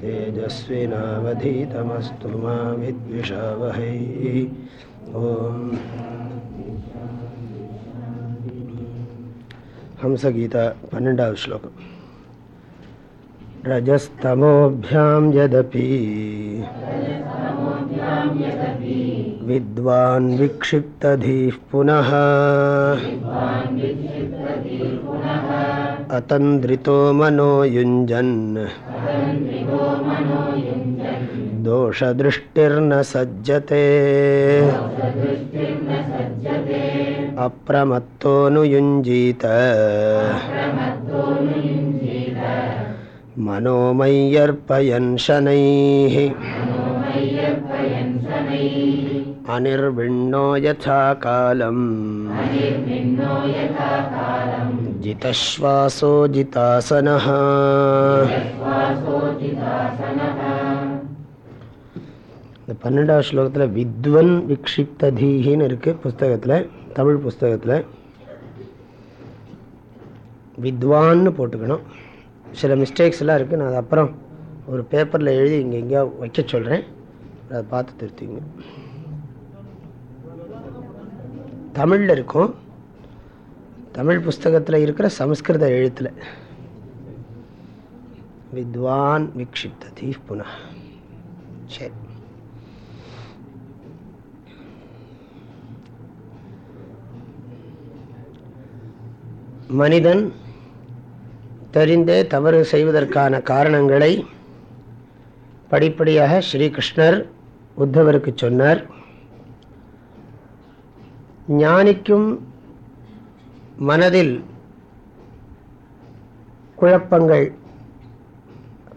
तेजस्विनावधीतमस्तु मा विद्विषावहै। ॐ हंसगीता पन्नेण्डावद् श्लोकम् रजस्तमोभ्यां यदपि। विद्वान् विक्षिप्तधीः अतन्द्रितो मनो युञ्जन्। दोषदृष्टिर्न सज्जते। अप्रमत्तोऽनुयुञ्जीत मनोमय्यर्पयन् शनैः अनिर्विण्णो यथा कालम् जितश्वासो जितासनः இந்த பன்னெண்டாவது ஸ்லோகத்தில் வித்வன் விக்ஷிப்த தீஹின்னு இருக்குது புஸ்தகத்தில் தமிழ் புஸ்தகத்தில் வித்வான்னு போட்டுக்கணும் சில மிஸ்டேக்ஸ் எல்லாம் இருக்குது நான் அது அப்புறம் ஒரு பேப்பரில் எழுதி இங்கே எங்கேயா வைக்க சொல்கிறேன் அதை பார்த்து திருத்திங்க தமிழில் இருக்கும். தமிழ் புஸ்தகத்தில் இருக்கிற சமஸ்கிருத எழுத்தில். வித்வான் விக்ஷிப்ததி புனா. சரி. மனிதன் தெரிந்தே தவறு செய்வதற்கான காரணங்களை படிப்படியாக ஸ்ரீகிருஷ்ணர் உத்தவருக்கு சொன்னார். ஞானிக்கும் மனதில் குழப்பங்கள்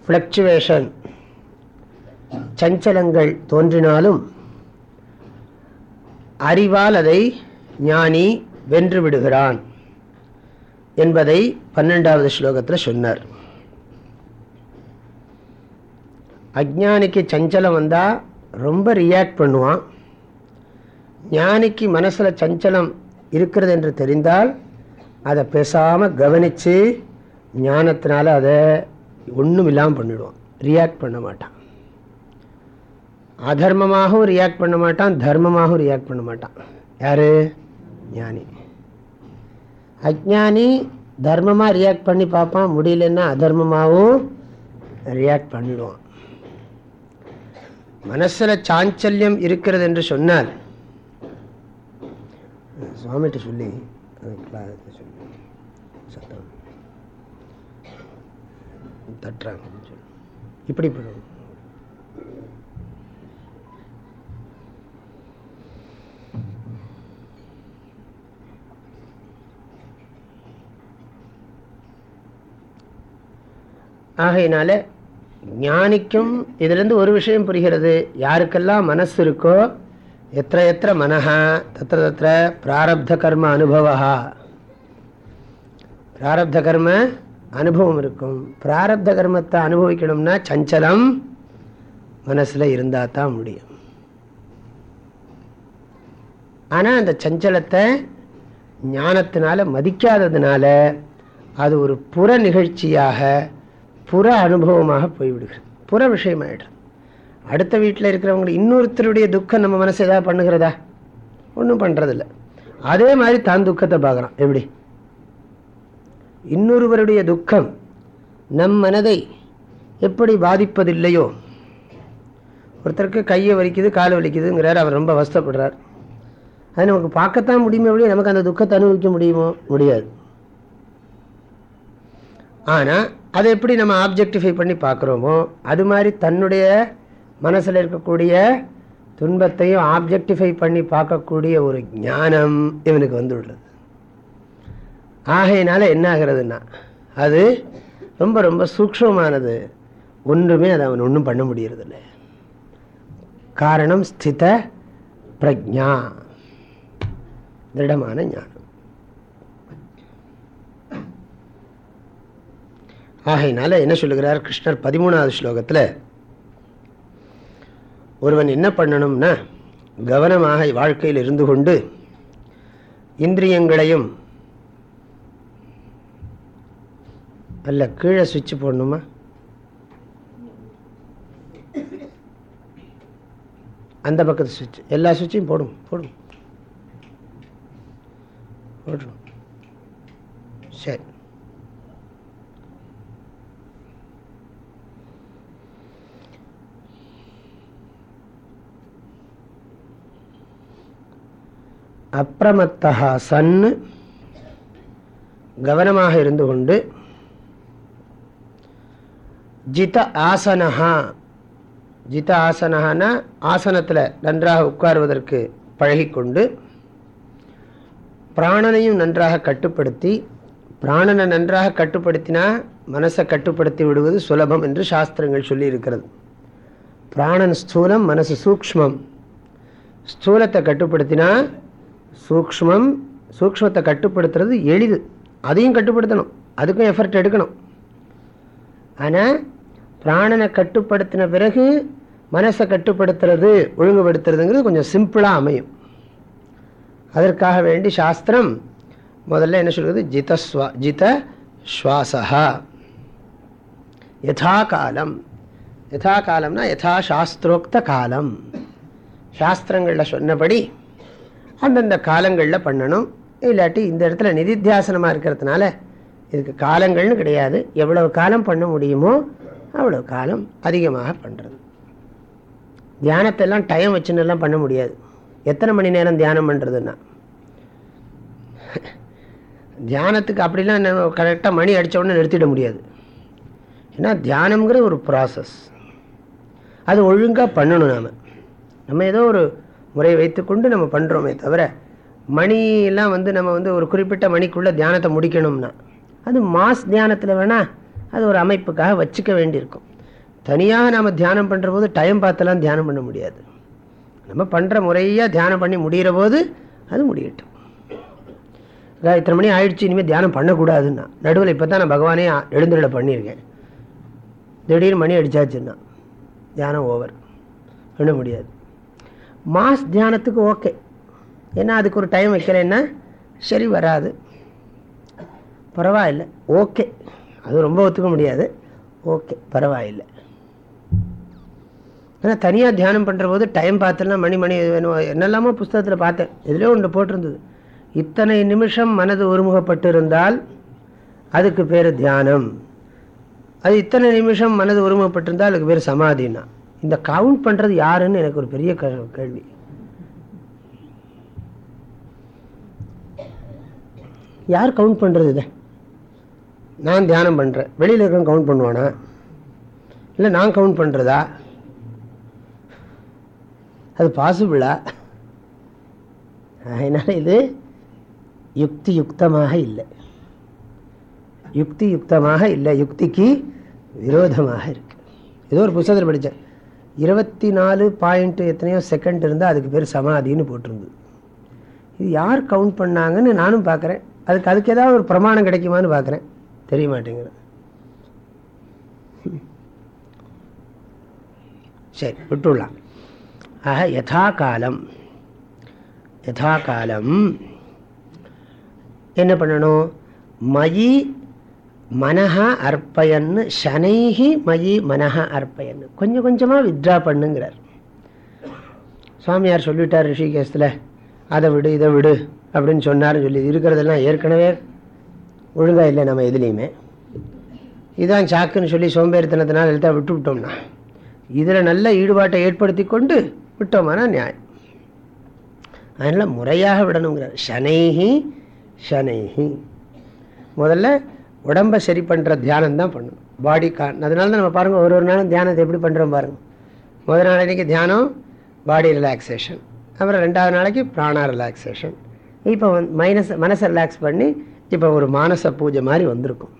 ஃப்ளக்சுவேஷன் சஞ்சலங்கள் தோன்றினாலும் அறிவால் அதை ஞானி வென்று விடுகிறான் என்பதை பன்னெண்டாவது ஸ்லோகத்தில் சொன்னார். அஜானிக்கு சஞ்சலம் வந்தால் ரொம்ப ரியாக்ட் பண்ணுவான். ஞானிக்கு மனசில் சஞ்சலம் இருக்கிறது என்று தெரிந்தால் அதை பேசாமல் கவனித்து ஞானத்தினால அதை ஒன்றும் இல்லாமல் பண்ணிவிடுவான் ரியாக்ட் பண்ண மாட்டான். அதர்மமாகவும் ரியாக்ட் பண்ண மாட்டான் தர்மமாகவும் ரியாக்ட் பண்ண மாட்டான். யார்? ஞானி. அஜானி தர்மமாக ரியாக்ட் பண்ணி பார்ப்பான் முடியலன்னா அதர்மமாகவும் ரியாக்ட் பண்ணிடுவான். மனசில் சாஞ்சல்யம் இருக்கிறது என்று சொன்னால் சுவாமிகிட்ட சொல்லி சொல்லி சத்தம் தட்டுறாங்க சொல்லி. இப்படி பண்ணுவோம் ஆகையினால ஞானிக்கும் இதுலேருந்து ஒரு விஷயம் புரிகிறது. யாருக்கெல்லாம் மனசு இருக்கோ எத்த எத்த மனஹா தத்திர தத்திர பிராரப்த கர்ம அனுபவா பிராரப்த கர்ம அனுபவம் இருக்கும். பிராரப்த கர்மத்தை அனுபவிக்கணும்னா சஞ்சலம் மனசில் இருந்தால் தான் முடியும். ஆனால் அந்த சஞ்சலத்தை ஞானத்தினால மதிக்காததுனால அது ஒரு புற நிகழ்ச்சியாக புற அனுபவமாக போய்விடுகிறது. புற விஷயமாயிடுறது அடுத்த வீட்டில் இருக்கிறவங்களுக்கு இன்னொருத்தருடைய துக்கம் நம்ம மனசு ஏதாவது பண்ணுகிறதா? ஒன்றும் பண்ணுறதில்ல அதே மாதிரி தான் துக்கத்தை பார்க்குறான். எப்படி? இன்னொருவருடைய துக்கம் நம் மனதை எப்படி பாதிப்பதில்லையோ? ஒருத்தருக்கு கையை வலிக்குது கால் வலிக்குதுங்கிறார் அவர் ரொம்ப அவஸ்தப்படுறார். அது நமக்கு பார்க்கத்தான் முடியுமே அப்படியே நமக்கு அந்த துக்கத்தை அனுபவிக்க முடியுமோ? முடியாது. ஆனால் அதை எப்படி நம்ம ஆப்ஜெக்டிஃபை பண்ணி பார்க்குறோமோ அது மாதிரி தன்னுடைய மனசில் இருக்கக்கூடிய துன்பத்தையும் ஆப்ஜெக்டிஃபை பண்ணி பார்க்கக்கூடிய ஒரு ஞானம் இவனுக்கு வந்துவிடுறது ஆகையினால என்ன ஆகிறதுனா அது ரொம்ப ரொம்ப சூக்ஷமானது. ஒன்றுமே அதை அவன் ஒன்றும் பண்ண முடியறதில்ல. காரணம் ஸ்தித பிரஜா திருடமான ஞானம். ஆகையினால என்ன சொல்லுகிறார் கிருஷ்ணர் பதிமூணாவது ஸ்லோகத்தில் ஒருவன் என்ன பண்ணணும்னா கவனமாக வாழ்க்கையில் இருந்து கொண்டு இந்திரியங்களையும் அல்ல கீழே சுவிட்ச் போடணுமா? அந்த பக்கத்து சுவிட்ச். எல்லா சுவிட்சையும் போடும் போடும். போடுறோம் சரி. அப்பிரமத்தா சன் கவனமாக இருந்து கொண்டு ஜித ஆசனஹா ஜித ஆசனஹானா ஆசனத்தில் நன்றாக உட்காருவதற்கு பழகிக்கொண்டு பிராணனையும் நன்றாக கட்டுப்படுத்தி பிராணனை நன்றாக கட்டுப்படுத்தினா மனசை கட்டுப்படுத்தி விடுவது சுலபம் என்று சாஸ்திரங்கள் சொல்லியிருக்கிறது. பிராணன் ஸ்தூலம் மனசு சூக்மம் ஸ்தூலத்தை கட்டுப்படுத்தினா சூக்மம் சூக்மத்தை கட்டுப்படுத்துறது எளிது. அதையும் கட்டுப்படுத்தணும். அதுக்கும் எஃபர்ட் எடுக்கணும். ஆனால் பிராணனை கட்டுப்படுத்தின பிறகு மனசை கட்டுப்படுத்துறது ஒழுங்குபடுத்துறதுங்கிறது கொஞ்சம் சிம்பிளாக அமையும். அதற்காக வேண்டி சாஸ்திரம் முதல்ல என்ன சொல்கிறது ஜிதஸ்வா ஜித ஸ்வாசா யதா காலம் யதா காலம்னா யதா சாஸ்திரோக்த காலம் சாஸ்திரங்களில் சொன்னபடி அந்தந்த காலங்களில் பண்ணணும். இல்லாட்டி இந்த இடத்துல நிதித்தியாசனமாக இருக்கிறதுனால இதுக்கு காலங்கள்னு கிடையாது. எவ்வளவு காலம் பண்ண முடியுமோ அவ்வளோ காலம் அதிகமாக பண்ணுறது தியானத்தெல்லாம் டைம் வச்சுன்னெல்லாம் பண்ண முடியாது. எத்தனை மணி நேரம் தியானம் பண்ணுறதுன்னா தியானத்துக்கு அப்படிலாம் நம்ம கரெக்டாக மணி அடித்த உடனே நிறுத்திட முடியாது. ஏன்னா தியானம்ங்கிற ஒரு ப்ராசஸ் அது ஒழுங்காக பண்ணணும் நாம். நம்ம ஏதோ ஒரு முறை வைத்துக்கொண்டு நம்ம பண்ணுறோமே தவிர மணியெல்லாம் வந்து நம்ம வந்து ஒரு குறிப்பிட்ட மணிக்குள்ளே தியானத்தை முடிக்கணும்னா அது மாஸ் தியானத்தில் வேணால் அது ஒரு அமைப்புக்காக வச்சுக்க வேண்டியிருக்கும். தனியாக நம்ம தியானம் பண்ணுற போது டைம் பார்த்தெல்லாம் தியானம் பண்ண முடியாது. நம்ம பண்ணுற முறையாக தியானம் பண்ணி முடிகிற போது அது முடியட்டும். இத்தனை மணி ஆயிடுச்சு இனிமேல் தியானம் பண்ணக்கூடாதுன்னா. நடுவில் இப்போ தான் நான் பகவானே எழுந்துருளை பண்ணியிருக்கேன். திடீர்னு மணி அடித்தாச்சுன்னா தியானம் ஓவர் பண்ண முடியாது. மாஸ் தியானத்துக்கு ஓகே. ஏன்னா அதுக்கு ஒரு டைம் வைக்கலைன்னா சரி வராது. பரவாயில்லை. ஓகே. அது ரொம்ப ஒத்துக்க முடியாது. ஓகே பரவாயில்லை. ஆனால் தனியாக தியானம் பண்ணுற போது டைம் பார்த்துலாம் மணி மணி வேணும் என்னெல்லாமோ புஸ்தகத்தில் பார்த்தேன். இதுலேயே ஒன்று போட்டிருந்தது. இத்தனை நிமிஷம் மனது ஒருமுகப்பட்டு இருந்தால் அதுக்கு பேர் தியானம். அது இத்தனை நிமிஷம் மனது ஒருமுகப்பட்டிருந்தால் அதுக்கு பேர் சமாதினா. இந்த கவுண்ட் பண்ணுறது யாருன்னு எனக்கு ஒரு பெரிய கேள்வி. யார் கவுண்ட் பண்ணுறது இதை? நான் தியானம் பண்ணுறேன் வெளியில் இருக்க கவுண்ட் பண்ணுவானா? இல்லை நான் கவுண்ட் பண்ணுறதா அது பாசிபிளா அதனால் இது யுக்தி யுக்தமாக இல்லை. யுக்தி யுக்தமாக இல்லை. யுக்திக்கு விரோதமாக இருக்கு. ஏதோ ஒரு புத்தகத்தில் படித்தேன் இருபத்தி நாலு பாயிண்ட் எத்தனையோ செகண்ட் இருந்தால் அதுக்கு பேர் சமாதின்னு போட்டிருந்தது. இது யார் கவுண்ட் பண்ணாங்கன்னு நானும் பார்க்குறேன். அதுக்கு அதுக்கு ஏதாவது ஒரு பிரமாணம் கிடைக்குமான்னு பார்க்குறேன். தெரிய மாட்டேங்கிறேன் சரி விட்டுடலாம். ஆக யதா காலம் யதா காலம் என்ன பண்ணணும்? மயி மனஹா அர்ப்பயன்னு சனைஹி மயி மனஹா அர்ப்பயன்னு. கொஞ்சம் கொஞ்சமாக வித்ரா பண்ணுங்கிறார். சுவாமியார் சொல்லிட்டார் ரிஷிகேஷத்தில் அதை விடு இதை விடு அப்படின்னு சொன்னார்னு சொல்லி இருக்கிறதெல்லாம் ஏற்கனவே ஒழுங்காக இல்லை நம்ம எதுலேயுமே. இதுதான் சாக்குன்னு சொல்லி சோம்பேறித்தனத்தினால் எழுத்தா விட்டு விட்டோம்னா. இதில் நல்ல ஈடுபாட்டை ஏற்படுத்தி கொண்டு விட்டோமானா நியாயம். அதனால் முறையாக விடணுங்கிறார். சனைஹி சனைஹி. முதல்ல உடம்பை சரி பண்ணுற தியானம் தான் பண்ணணும். பாடி கா அதனால தான் நம்ம பாருங்கள் ஒரு ஒரு நாளும் தியானத்தை எப்படி பண்ணுறோம் பாருங்கள் முதல் நாள் அன்றைக்கி தியானம் பாடி ரிலாக்ஸேஷன் அப்புறம் ரெண்டாவது நாளைக்கு பிராணா ரிலாக்ஸேஷன் இப்போ வந்து மைனஸ் மனசை ரிலாக்ஸ் பண்ணி இப்போ ஒரு மானச பூஜை மாதிரி வந்திருக்கும்.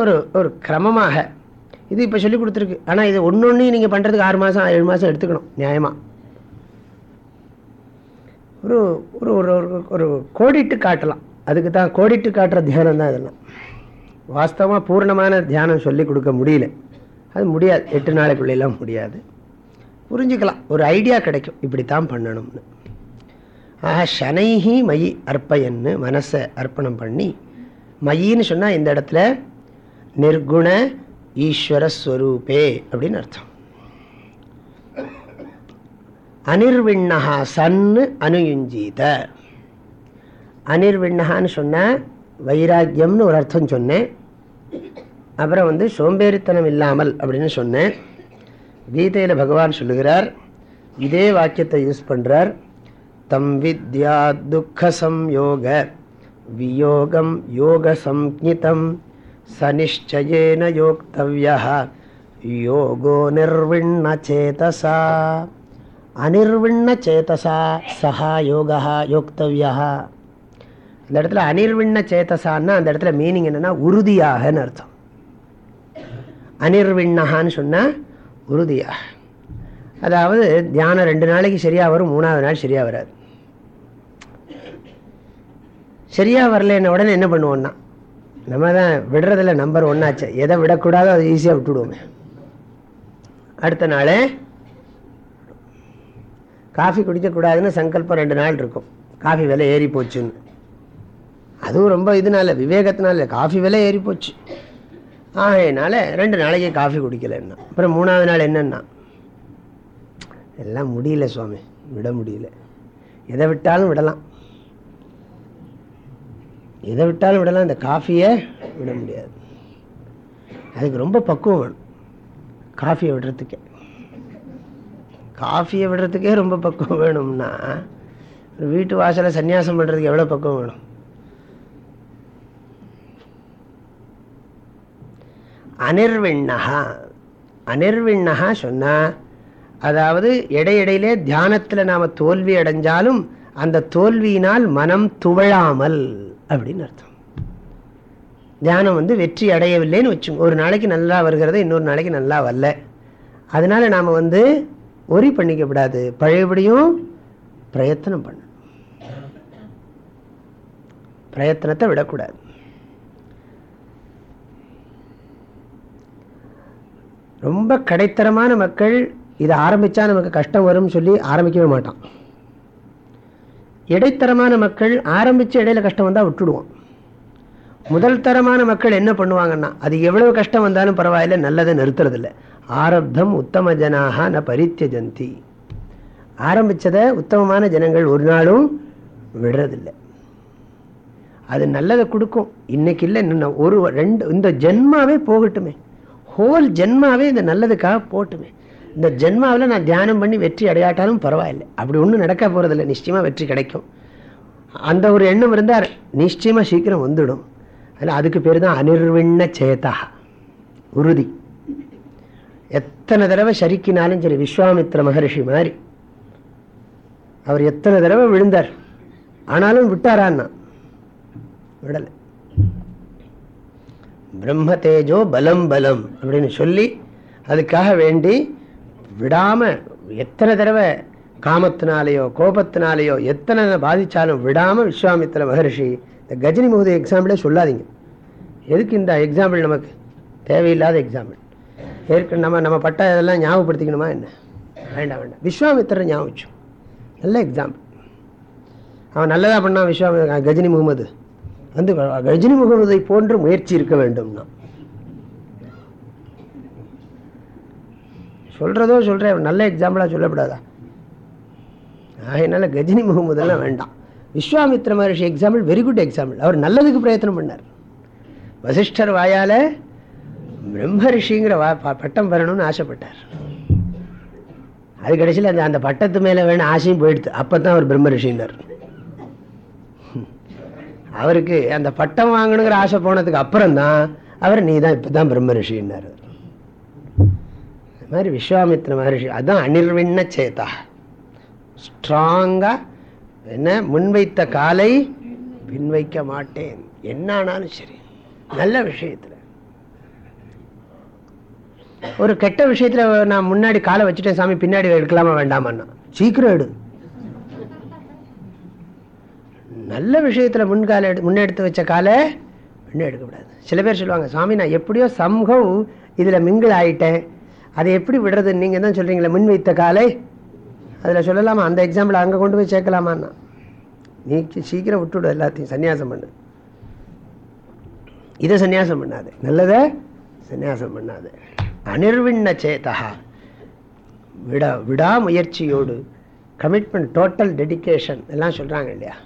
ஒரு ஒரு கிரமமாக. இது இப்போ சொல்லி கொடுத்துருக்கு. ஆனால் இது ஒன்று ஒன்று நீங்கள் பண்ணுறதுக்கு ஆறு மாதம் ஏழு மாதம் எடுத்துக்கணும் நியாயமாக ஒரு ஒரு ஒரு ஒரு கோடிட்டு காட்டலாம். அதுக்கு தான் கோடிட்டு காட்டுற தியானம் தான் இதெல்லாம். வாஸ்தவமாக பூர்ணமான தியானம் சொல்லி கொடுக்க முடியல. அது முடியாது. எட்டு நாளைக்குள்ளெல்லாம் முடியாது. புரிஞ்சுக்கலாம். ஒரு ஐடியா கிடைக்கும். இப்படித்தான் பண்ணணும்னு. ஆக சனைஹி மயி அர்ப்பயன்னு மனசை அர்ப்பணம் பண்ணி மயின்னு சொன்னால் இந்த இடத்துல நிர்குண ஈஸ்வரஸ்வரூபே அப்படின்னு அர்த்தம். அனிர்விண்ணகா சன்னு அனுயுஞ்சீத. அனிர்விண்ணகான்னு சொன்னால் வைராக்கியம்னு ஒரு அர்த்தம் சொன்னேன். அப்புறம் வந்து சோம்பேறித்தனம் இல்லாமல் அப்படின்னு சொன்னேன். கீதையில் பகவான் சொல்லுகிறார் இதே வாக்கியத்தை யூஸ் பண்ணுறார் தம் வித்யா துக்க சம்யோக வியோகம் யோக சம்ஹிதம் சனிச்சயேன யோக்தவ்யா யோகோ நிர்விண்ண சேதசா. அனிர்விண்ண சேதசா சஹா யோகா யோக்தவ்யா. இந்த இடத்துல அனிர்விண்ண சேத்தசான்னா அந்த இடத்துல மீனிங் என்னன்னா உறுதியாகன்னு அர்த்தம். அனிர்விண்ணகான்னு சொன்னால் உறுதியாக. அதாவது தியானம் ரெண்டு நாளைக்கு சரியாக வரும் மூணாவது நாள் சரியாக வராது. சரியாக வரலன்ன உடனே என்ன பண்ணுவோம்னா நம்ம தான் விடுறதில்ல நம்பர் ஒன்னாச்சு எதை விடக்கூடாதோ அதை ஈஸியாக விட்டுடுவோமே. அடுத்த நாள் காஃபி குடிக்கக்கூடாதுன்னு சங்கல்பம் ரெண்டு நாள் இருக்கும். காஃபி விலை ஏறி போச்சுன்னு. அதுவும் ரொம்ப இதனால விவேகத்தினால காஃபி விலை ஏறி போச்சு. ஆகையினால ரெண்டு நாளைக்கு காஃபி குடிக்கலன்னா அப்புறம் மூணாவது நாள் என்னன்னா எல்லாம் முடியல சுவாமி விட முடியல. எதை விட்டாலும் விடலாம். எதை விட்டாலும் விடலாம் இந்த காஃபியை விட முடியாது. அதுக்கு ரொம்ப பக்குவம் வேணும் காஃபியை விடுறதுக்கே. காஃபியை விடுறதுக்கே ரொம்ப பக்குவம் வேணும்னா வீட்டு வாசலில் சன்னியாசம் பண்ணுறதுக்கு எவ்வளோ பக்குவம் வேணும்? அனிர்விண்ணகா. அனிர்விண்ணகா சொன்னால் அதாவது இடையிடையிலே தியானத்தில் நாம் தோல்வி அடைஞ்சாலும் அந்த தோல்வியினால் மனம் துவழாமல் அப்படின்னு அர்த்தம். தியானம் வந்து வெற்றி அடையவில்லைன்னு வச்சுங்க ஒரு நாளைக்கு நல்லா வருகிறது இன்னொரு நாளைக்கு நல்லா வரல. அதனால நாம் வந்து ஒரி பண்ணிக்கப்படாது பழையபடியும் பிரயத்தனம் பண்ணணும். பிரயத்தனத்தை விடக்கூடாது. ரொம்ப கடைத்தரமான மக்கள் இதை ஆரம்பித்தா நமக்கு கஷ்டம் வரும்னு சொல்லி ஆரம்பிக்கவே மாட்டான். இடைத்தரமான மக்கள் ஆரம்பித்து இடையில கஷ்டம் வந்தால் விட்டுடுவோம் முதல் தரமான மக்கள் என்ன பண்ணுவாங்கன்னா அது எவ்வளவு கஷ்டம் வந்தாலும் பரவாயில்ல நல்லதை நிறுத்துறதில்ல. ஆரப்தம் உத்தம ஜனாக ந பரித்தியஜந்தி. ஆரம்பித்ததை உத்தமமான ஜனங்கள் ஒரு நாளும் விடுறதில்லை. அது நல்லதை கொடுக்கும். இன்னைக்கு இல்லை இன்னும் ஒரு ரெண்டு இந்த ஜென்மாவே போகட்டுமே. ஹோல் ஜென்மாவே இந்த நல்லதுக்காக போட்டுமே. இந்த ஜென்மாவில் நான் தியானம் பண்ணி வெற்றி அடையாட்டாலும் பரவாயில்லை. அப்படி ஒன்றும் நடக்க போகிறதில்ல நிச்சயமாக வெற்றி கிடைக்கும். அந்த ஒரு எண்ணம் இருந்தால் நிச்சயமாக சீக்கிரம் வந்துடும். அதில் அதுக்கு பேர் தான் அனிர்விண்ண சேதா. உறுதி. எத்தனை தடவை சரிக்கினாலும் சரி விஸ்வாமித்ர மகரிஷி மாதிரி. அவர் எத்தனை தடவை விழுந்தார். ஆனாலும் விட்டாரான்னா? விடலை. பிரம்ம தேஜோ பலம் பலம் அப்படின்னு சொல்லி அதுக்காக வேண்டி விடாமல் எத்தனை தடவை காமத்தினாலேயோ கோபத்தினாலேயோ எத்தனை பாதித்தாலும் விடாமல் விஸ்வாமித்திர மகர்ஷி இந்த கஜினி முகுதி எக்ஸாம்பிளே சொல்லாதீங்க. எதுக்கு இந்த எக்ஸாம்பிள் நமக்கு? தேவையில்லாத எக்ஸாம்பிள் ஏற்கனவே நம்ம நம்ம பட்ட இதெல்லாம் ஞாபகப்படுத்திக்கணுமா என்ன? வேண்டாம் வேண்டாம். விஸ்வாமித்திர ஞாபகம் நல்ல எக்ஸாம்பிள் அவன் நல்லதாக பண்ணான் விஸ்வாமி கஜினி முகமது. வந்து கஜினி முகமதை போன்ற முயற்சி இருக்க வேண்டும்னா சொல்றதோ சொல்றேன் நல்ல எக்ஸாம்பிளா சொல்லப்படாதா? அதனால கஜினி முகமதெல்லாம் வேண்டாம். Vishwamitra Maharshi example very good example அவர் நல்லதுக்கு பிரயத்தனம் பண்ணார். வசிஷ்டர் வாயால் பிரம்மரிஷிங்கிற வா பட்டம் பெறணும்னு ஆசைப்பட்டார். அது கடைசியில் அந்த அந்த பட்டத்து மேலே வேணும் ஆசையும் போயிடுது. அப்போ தான் அவர் பிரம்மரிஷின்னார் அவருக்கு அந்த பட்டம் வாங்கணுங்கிற ஆசை போனதுக்கு அப்புறம் தான் அவர் நீ தான் இப்போ தான் பிரம்ம ரிஷின்னார் மாதிரி விஸ்வாமித்ர மகர்ஷி அதுதான் அனிர்விண்ண சேதா ஸ்ட்ராங்காக என்ன முன்வைத்த காலை பின்வைக்க மாட்டேன். என்ன ஆனாலும் சரி நல்ல விஷயத்தில். ஒரு கெட்ட விஷயத்தில் நான் முன்னாடி காலை வச்சுட்டேன் சாமி பின்னாடி எடுக்கலாமா வேண்டாமான்னா? சீக்கிரம் எடு. நல்ல விஷயத்தில் முன்கால எடு முன்னெடுத்து வச்ச காலை முன்னெடுக்கக்கூடாது சில பேர் சொல்லுவாங்க சாமி நான் எப்படியோ சம்ஹவ் இதில் மிங்கிள் ஆயிட்டேன். அதை எப்படி விடுறது நீங்கள் தான் சொல்கிறீங்களே முன் வைத்த காலை? அதில் சொல்லலாமா? அந்த எக்ஸாம்பிள் அங்கே கொண்டு போய் சேர்க்கலாமான்னா? நீ சீக்கிரம் விட்டுவிடு எல்லாத்தையும் சன்னியாசம் பண்ணு. இதை சன்னியாசம் பண்ணாது. நல்லதை சன்னியாசம் பண்ணாது. அனிர்விண்ண சேதா விடா விடாமுயற்சியோடு கமிட்மெண்ட் டோட்டல் டெடிக்கேஷன் எல்லாம் சொல்கிறாங்க இல்லையா?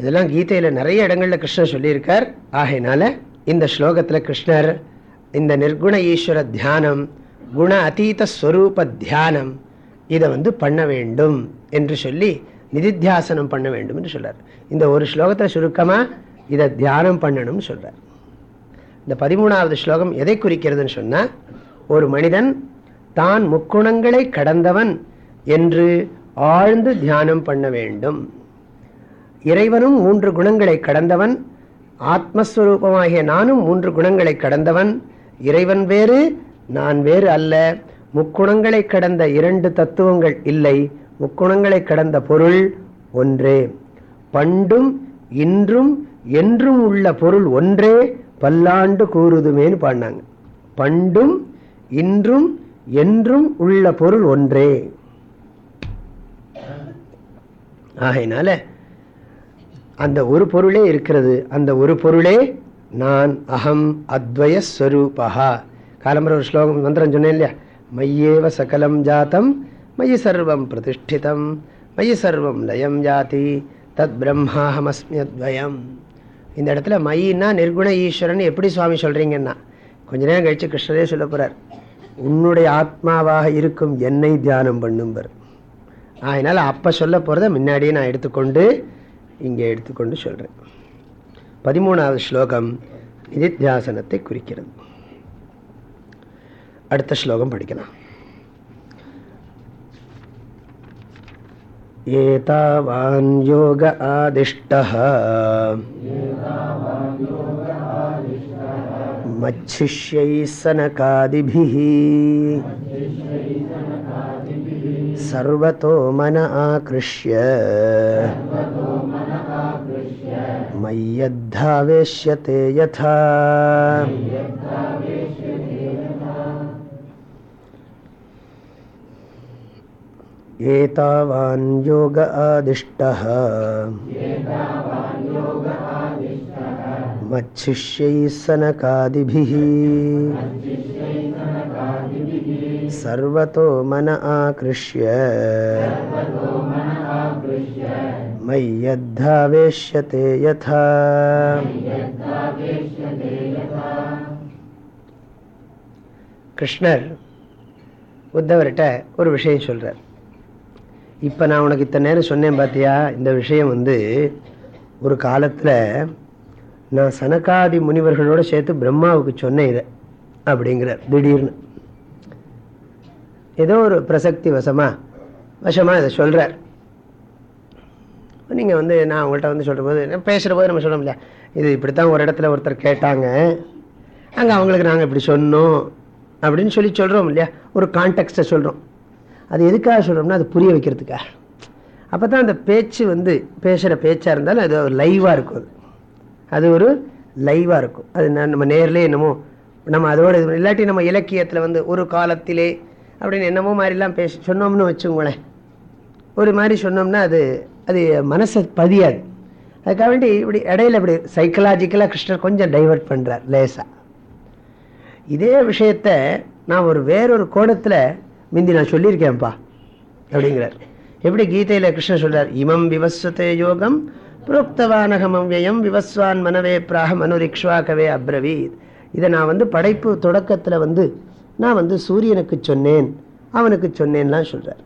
இதெல்லாம் கீதையில் நிறைய இடங்களில் கிருஷ்ணர் சொல்லியிருக்கார். ஆகையினால இந்த ஸ்லோகத்தில் கிருஷ்ணர் இந்த நிர்குண ஈஸ்வர தியானம் குண அதீத ஸ்வரூப தியானம் இதை வந்து பண்ண வேண்டும் என்று சொல்லி நிதித்தியாசனம் பண்ண வேண்டும் என்று சொல்றார். இந்த ஒரு ஸ்லோகத்தை சுருக்கமாக இதை தியானம் பண்ணணும்னு சொல்றார். இந்த பதிமூணாவது ஸ்லோகம் எதை குறிக்கிறதுன்னு சொன்னால் ஒரு மனிதன் தான் முக்குணங்களை கடந்தவன் என்று ஆழ்ந்து தியானம் பண்ண வேண்டும். இறைவனும் மூன்று குணங்களை கடந்தவன் ஆத்மஸ்வரூபமாகிய நானும் மூன்று குணங்களை கடந்தவன் இறைவன் வேறு நான் வேறு அல்ல. முக்குணங்களை கடந்த இரண்டு தத்துவங்கள் இல்லை முக்குணங்களை கடந்த பொருள் ஒன்றே. பண்டும் இன்றும் என்றும் உள்ள பொருள் ஒன்றே பல்லாண்டு கூறுதுமேன்னு பாடினாங்க. பண்டும் இன்றும் என்றும் உள்ள பொருள் ஒன்றே. ஆகையினால அந்த ஒரு பொருளே இருக்கிறது. அந்த ஒரு பொருளே நான் அகம் அத்வயஸ்வரூபா காலம்பரம் ஒரு ஸ்லோகம் மந்திரம் சொன்னேன் இல்லையா? மையேவ சகலம் ஜாத்தம் மயி சர்வம் பிரதிஷ்டிதம் மயி சர்வம் லயம் ஜாதி தத் பிரம்மாஹமஸ்மியத்வயம் இந்த இடத்துல மயின்னா நிர்குண ஈஸ்வரன் எப்படி சுவாமி சொல்கிறீங்கன்னா கொஞ்ச நேரம் கழித்து கிருஷ்ணரே சொல்ல போகிறார் உன்னுடைய ஆத்மாவாக இருக்கும் என்னை தியானம் பண்ணும்பர். அதனால் அப்போ சொல்ல போகிறத முன்னாடியே நான் எடுத்துக்கொண்டு இங்கே எடுத்துக்கொண்டு சொல்கிறேன் பதிமூணாவது ஸ்லோகம் நிதித்தியாசனத்தை குறிக்கிறது அடுத்த ஸ்லோகம் படிக்கலாம் ஏதாவான் யோக ஆதிஷ்டः मच्छिष्यैः सनकादिभिः सर्वतो मन आकृष्य मय्यद्धावेश्यते यथा। एतावान् योग आदिष्टः। मच्छिष्यैः सनकादिभिः। सर्वतो मन आकृष्य मय्यद्धावेश्यते यथा கிருஷ்ணர் உத்தவர்கிட்ட ஒரு விஷயம் சொல்கிறார் இப்போ நான் உனக்கு இத்தனை நேரம் சொன்னேன் பார்த்தியா இந்த விஷயம் வந்து ஒரு காலத்தில் நான் சனகாதி முனிவர்களோடு சேர்த்து பிரம்மாவுக்கு சொன்னேன் இதை அப்படிங்கிறார் திடீர்னு ஏதோ ஒரு பிரசக்தி வசமாக வசமாக இதை சொல்கிறார் நீங்கள் வந்து நான் உங்கள்கிட்ட வந்து சொல்கிற போது பேசுகிற போது நம்ம சொல்ல முடியல இது இப்படி தான் ஒரு இடத்துல ஒருத்தர் கேட்டாங்க அங்கே அவங்களுக்கு நாங்கள் இப்படி சொன்னோம் அப்படின்னு சொல்லி சொல்கிறோம் இல்லையா? ஒரு கான்டெக்ட்டை சொல்கிறோம் அது எதுக்காக சொல்கிறோம்னா அது புரிய வைக்கிறதுக்காக. அப்போ தான் அந்த பேச்சு வந்து பேசுகிற பேச்சாக இருந்தாலும் அது ஒரு லைவாக இருக்கும் அது. அது ஒரு லைவாக இருக்கும். அது நம்ம நேர்லேயே என்னமோ நம்ம அதோட இது இல்லாட்டி நம்ம இலக்கியத்தில் வந்து ஒரு காலத்திலே அப்படின்னு என்னமோ மாதிரிலாம் பேசி சொன்னோம்னு வச்சுங்களேன் ஒரு மாதிரி சொன்னோம்னா அது அது மனசை பதியாது. அதுக்காக வேண்டி இப்படி இடையில இப்படி சைக்கலாஜிக்கலாக கிருஷ்ணர் கொஞ்சம் டைவெர்ட் பண்ணுறார் லேசாக இதே விஷயத்த நான் ஒரு வேறொரு கோணத்தில் முந்தி நான் சொல்லியிருக்கேன்ப்பா அப்படிங்கிறார். எப்படி கீதையில் கிருஷ்ணர் சொல்கிறார் இமம் விவஸ்வத்தே யோகம் புரோக்தவானகமம் வியம் விவஸ்வான் மனவே பிராக மனுரிக்ஷ்வாகவே அப்ரவீத். இதை நான் வந்து படைப்பு தொடக்கத்தில் வந்து நான் வந்து சூரியனுக்கு சொன்னேன் அவனுக்கு சொன்னேன்லாம் சொல்கிறார்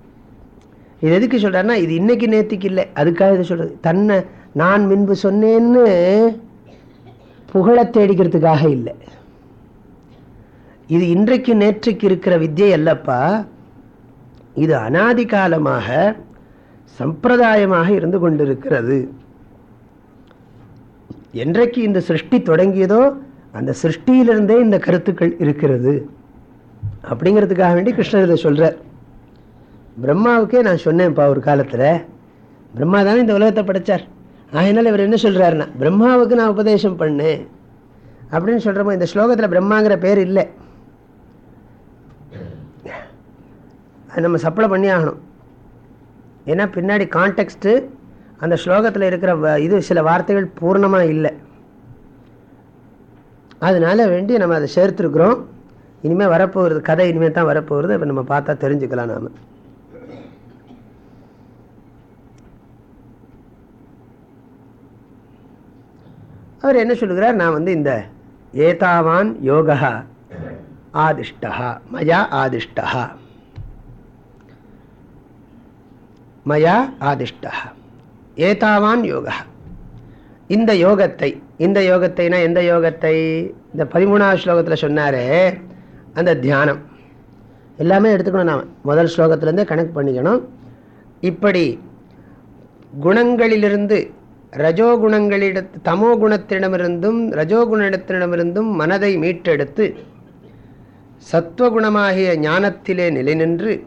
இது எதுக்கு சொல்கிறாருன்னா இது இன்னைக்கு நேத்திக்கு இல்லை. அதுக்காக இது சொல்கிறது தன்னை நான் முன்பு சொன்னேன்னு புகழ தேடிக்கிறதுக்காக இல்லை. இது இன்றைக்கு நேற்றுக்கு இருக்கிற வித்தியை அல்லப்பா இது அனாதி காலமாக சம்பிரதாயமாக இருந்து கொண்டிருக்கிறது. என்றைக்கு இந்த சிருஷ்டி தொடங்கியதோ அந்த சிருஷ்டியிலிருந்தே இந்த கருத்துக்கள் இருக்கிறது. அப்படிங்கிறதுக்காக வேண்டி கிருஷ்ணர் இதை சொல்கிறார் பிரம்மாவுக்கே நான் சொன்னேன்ப்பா ஒரு காலத்தில். பிரம்மா தானே இந்த உலகத்தை படைச்சார். அதனால் இவர் என்ன சொல்கிறாருன்னா பிரம்மாவுக்கு நான் உபதேசம் பண்ணேன். அப்படின்னு சொல்கிறப்போ இந்த ஸ்லோகத்தில் பிரம்மாங்கிற பேர் இல்லை. அது நம்ம சப்ளை பண்ணி ஆகணும். ஏன்னா பின்னாடி கான்டெக்ஸ்ட்டு அந்த ஸ்லோகத்தில் இருக்கிற இது சில வார்த்தைகள் பூர்ணமாக இல்லை. அதனால வேண்டி நம்ம அதை சேர்த்துருக்குறோம். இனிமேல் வரப்போகிறது கதை இனிமேல் தான் வரப்போகிறது இப்போ நம்ம பார்த்தா தெரிஞ்சுக்கலாம் நாம். அவர் என்ன சொல்லுகிறார்? நான் வந்து இந்த ஏதாவான் யோகா ஆதிஷ்டா மயா ஆதிஷ்டா மயா ஆதிஷ்டா ஏதாவான் யோகா இந்த யோகத்தை இந்த யோகத்தைனா எந்த யோகத்தை? இந்த பதிமூணாவது ஸ்லோகத்தில் சொன்னாரே அந்த தியானம். எல்லாமே எடுத்துக்கணும் நாம். முதல் ஸ்லோகத்திலேருந்தே கணக்கு பண்ணிக்கணும். இப்படி குணங்களிலிருந்து ரஜோகுணங்களிட தமோ குணத்திடமிருந்தும் ரஜோகுணத்திடமிருந்தும் மனதை மீட்டெடுத்து சத்வகுணமாகிய ஞானத்திலே நிலை நின்று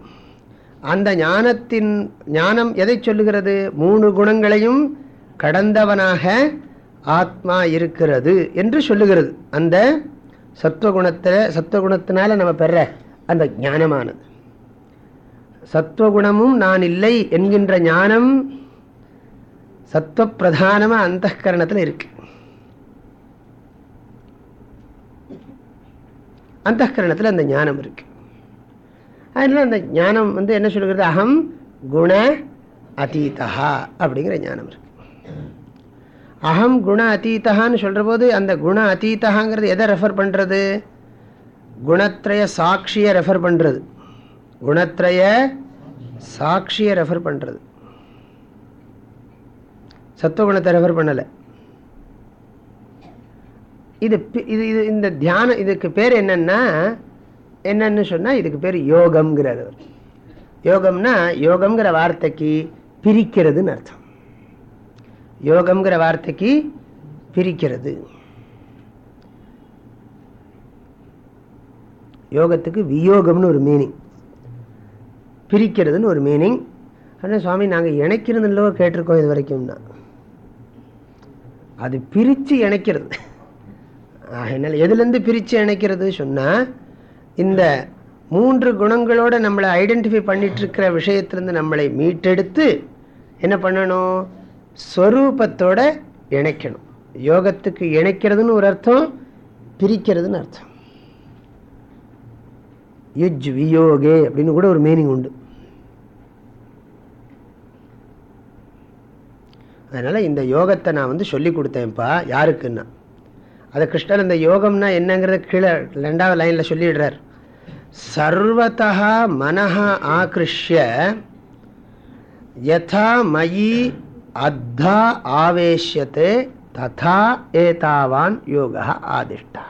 அந்த ஞானத்தின் ஞானம் எதை சொல்லுகிறது? மூணு குணங்களையும் கடந்தவனாக ஆத்மா இருக்கிறது என்று சொல்லுகிறது. அந்த சத்வகுணத்தில் சத்வகுணத்தினால நம்ம பெற அந்த ஞானமானது. சத்வகுணமும் நான் இல்லை என்கின்ற ஞானம் சத்வப்பிரதானமாக அந்த கரணத்தில் இருக்கு. அந்த கரணத்தில் அந்த ஞானம் இருக்கு. அதனால அந்த ஞானம் வந்து என்ன சொல்கிறது அகம் குண அதீதா அப்படிங்கிற ஞானம் இருக்கு. அகம் குண அதீதான்னு சொல்கிற போது அந்த குண அதீதாங்கிறது எதை ரெஃபர் பண்ணுறது குணத்திரய சாட்சியை ரெஃபர் பண்ணுறது குணத்திரய சாட்சியை ரெஃபர் பண்ணுறது சத்துவகுணத்தை ரெஃபர் பண்ணலை. இது இது இது இந்த தியானம் இதுக்கு பேர் என்னென்னா என்னன்னு சொன்னால் இதுக்கு பேர் யோகம்ங்கிறது யோகம்னா யோகம்ங்கிற வார்த்தைக்கு பிரிக்கிறதுன்னு அர்த்தம். யோகம்ங்கிற வார்த்தைக்கு பிரிக்கிறது. யோகத்துக்கு வியோகம்னு ஒரு மீனிங் பிரிக்கிறதுன்னு ஒரு மீனிங் ஆனால் சுவாமி நாங்கள் இணைக்கிறதுல்லவோ கேட்டிருக்கோம் இது வரைக்கும்னா. அது பிரித்து இணைக்கிறது. என்னால் எதுலேருந்து பிரித்து இணைக்கிறது சொன்னால் இந்த மூன்று குணங்களோட நம்மளை ஐடென்டிஃபை பண்ணிகிட்ருக்கிற விஷயத்துலேருந்து நம்மளை மீட்டெடுத்து என்ன பண்ணணும்? ஸ்வரூபத்தோட இணைக்கணும். யோகத்துக்கு இணைக்கிறதுன்னு ஒரு அர்த்தம் பிரிக்கிறதுன்னு அர்த்தம். யுஜ் வியோகே அப்படின்னு கூட ஒரு மீனிங் உண்டு. அதனால் இந்த யோகத்தை நான் வந்து சொல்லி கொடுத்தேன்ப்பா யாருக்குன்னா? அதை கிருஷ்ணன் இந்த யோகம்னா என்னங்கிறத கீழே ரெண்டாவது லைனில் சொல்லிடுறார். சர்வத்தா மனஹ ஆகிருஷ்ய யதா மயி அத்தா ஆவேஷ்யத்தை ததா ஏதாவான் யோகா ஆதிஷ்டா.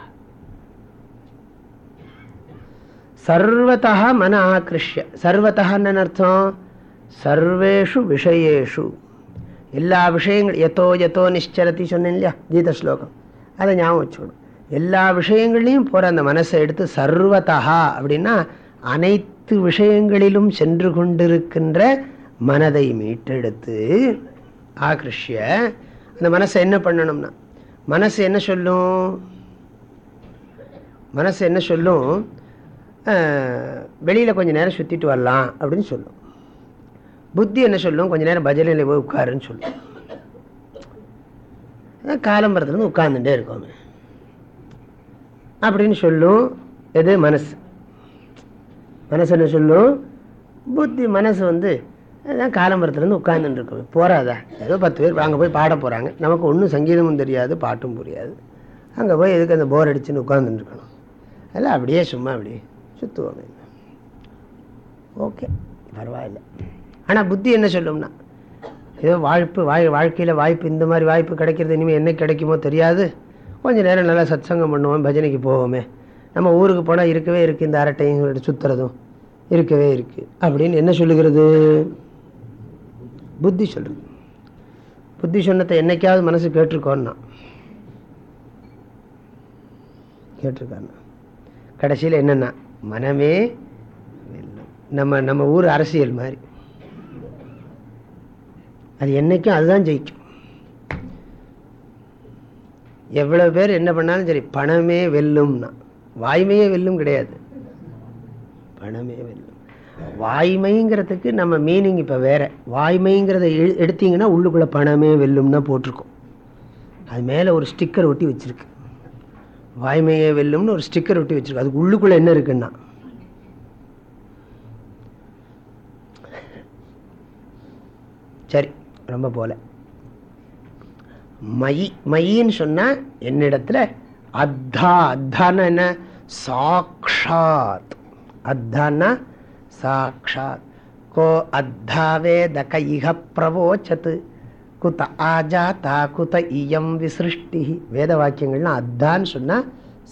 சர்வத்தா மன ஆகிருஷ்ய. சர்வத்தன்னு அர்த்தம்? சர்வேஷு விஷயேஷு. எல்லா விஷயங்கள் எத்தோ எத்தோ நிச்சரத்தி சொன்னேன் இல்லையா கீத ஸ்லோகம் அதை ஞாபகம் வச்சுக்கணும் எல்லா விஷயங்களையும் போகிற அந்த மனசை எடுத்து சர்வதா அப்படின்னா அனைத்து விஷயங்களிலும் சென்று கொண்டிருக்கின்ற மனதை மீட்டெடுத்து ஆகிருஷ்ய அந்த மனசை என்ன பண்ணணும்னா மனசு என்ன சொல்லும் மனசு என்ன சொல்லும் வெளியில் கொஞ்சம் நேரம் சுற்றிட்டு வரலாம் அப்படின்னு சொல்லும் புத்தி என்ன சொல்லும்? கொஞ்ச நேரம் பஜனையில் போய் உட்காருன்னு சொல்லும். காலம்பரத்துலேருந்து உட்கார்ந்துட்டே இருக்கோமே அப்படின்னு சொல்லும். எது? மனசு. மனசு என்ன சொல்லும்? புத்தி மனசு வந்து அதான் காலம்பரத்துலேருந்து உட்கார்ந்துட்டு இருக்கோம். போகிறாதா ஏதோ பத்து பேர் அங்கே போய் பாட போகிறாங்க நமக்கு ஒன்றும் சங்கீதமும் தெரியாது பாட்டும் புரியாது. அங்கே போய் எதுக்கு அந்த போர் அடிச்சுன்னு உட்காந்துட்டு இருக்கணும்? அதெல்லாம் அப்படியே சும்மா அப்படியே சுற்றுவோம் ஓகே பரவாயில்ல. ஆனால் புத்தி என்ன சொல்லும்னா? ஏதோ வாய்ப்பு வாய் வாழ்க்கையில் வாய்ப்பு இந்த மாதிரி வாய்ப்பு கிடைக்கிறது இனிமேல் என்ன கிடைக்குமோ தெரியாது. கொஞ்சம் நேரம் நல்லா சத்சங்கம் பண்ணுவோம் பஜனைக்கு போவோமே. நம்ம ஊருக்கு போனால் இருக்கவே இருக்குது இந்த அரட்டையும் சுற்றுறதும் இருக்கவே இருக்குது அப்படின்னு என்ன சொல்லுகிறது? புத்தி சொல்கிறது புத்தி சொன்னத்தை என்னைக்காவது மனசு கேட்டிருக்கோன்னா கேட்டிருக்கான்னா கடைசியில் என்னென்னா மனமே நம்ம நம்ம ஊர் அரசியல் மாதிரி. அது என்றைக்கும் அதுதான் ஜெயிக்கும். எவ்வளோ பேர் என்ன பண்ணாலும் சரி பணமே வெல்லும்னா. வாய்மையே வெல்லும் கிடையாது. பணமே வெல்லும். வாய்மைங்கிறதுக்கு நம்ம மீனிங் இப்போ வேற. வாய்மைங்கிறத எடுத்தீங்கன்னா உள்ளுக்குள்ளே பணமே வெல்லும்னா போட்டிருக்கோம். அது மேலே ஒரு ஸ்டிக்கர் ஒட்டி வச்சிருக்கு. வாய்மையே வெல்லும்னு ஒரு ஸ்டிக்கர் ஒட்டி வச்சுருக்கு. அதுக்கு உள்ளுக்குள்ளே என்ன இருக்குன்னா? சரி. ரொம்ப போல. மயி மயின்னு சொன்னால் என்னிடத்துல அத்தா அத்தான என்ன? சாக்ஷாத். அத்தான்னா சாக்ஷாத். கோ அத்தாவே தக இக பிரவோச்சத்து. குத ஆஜாத்தா குத இயம் விசிருஷ்டி. வேத வாக்கியங்கள்லாம் அத்தான்னு சொன்னால்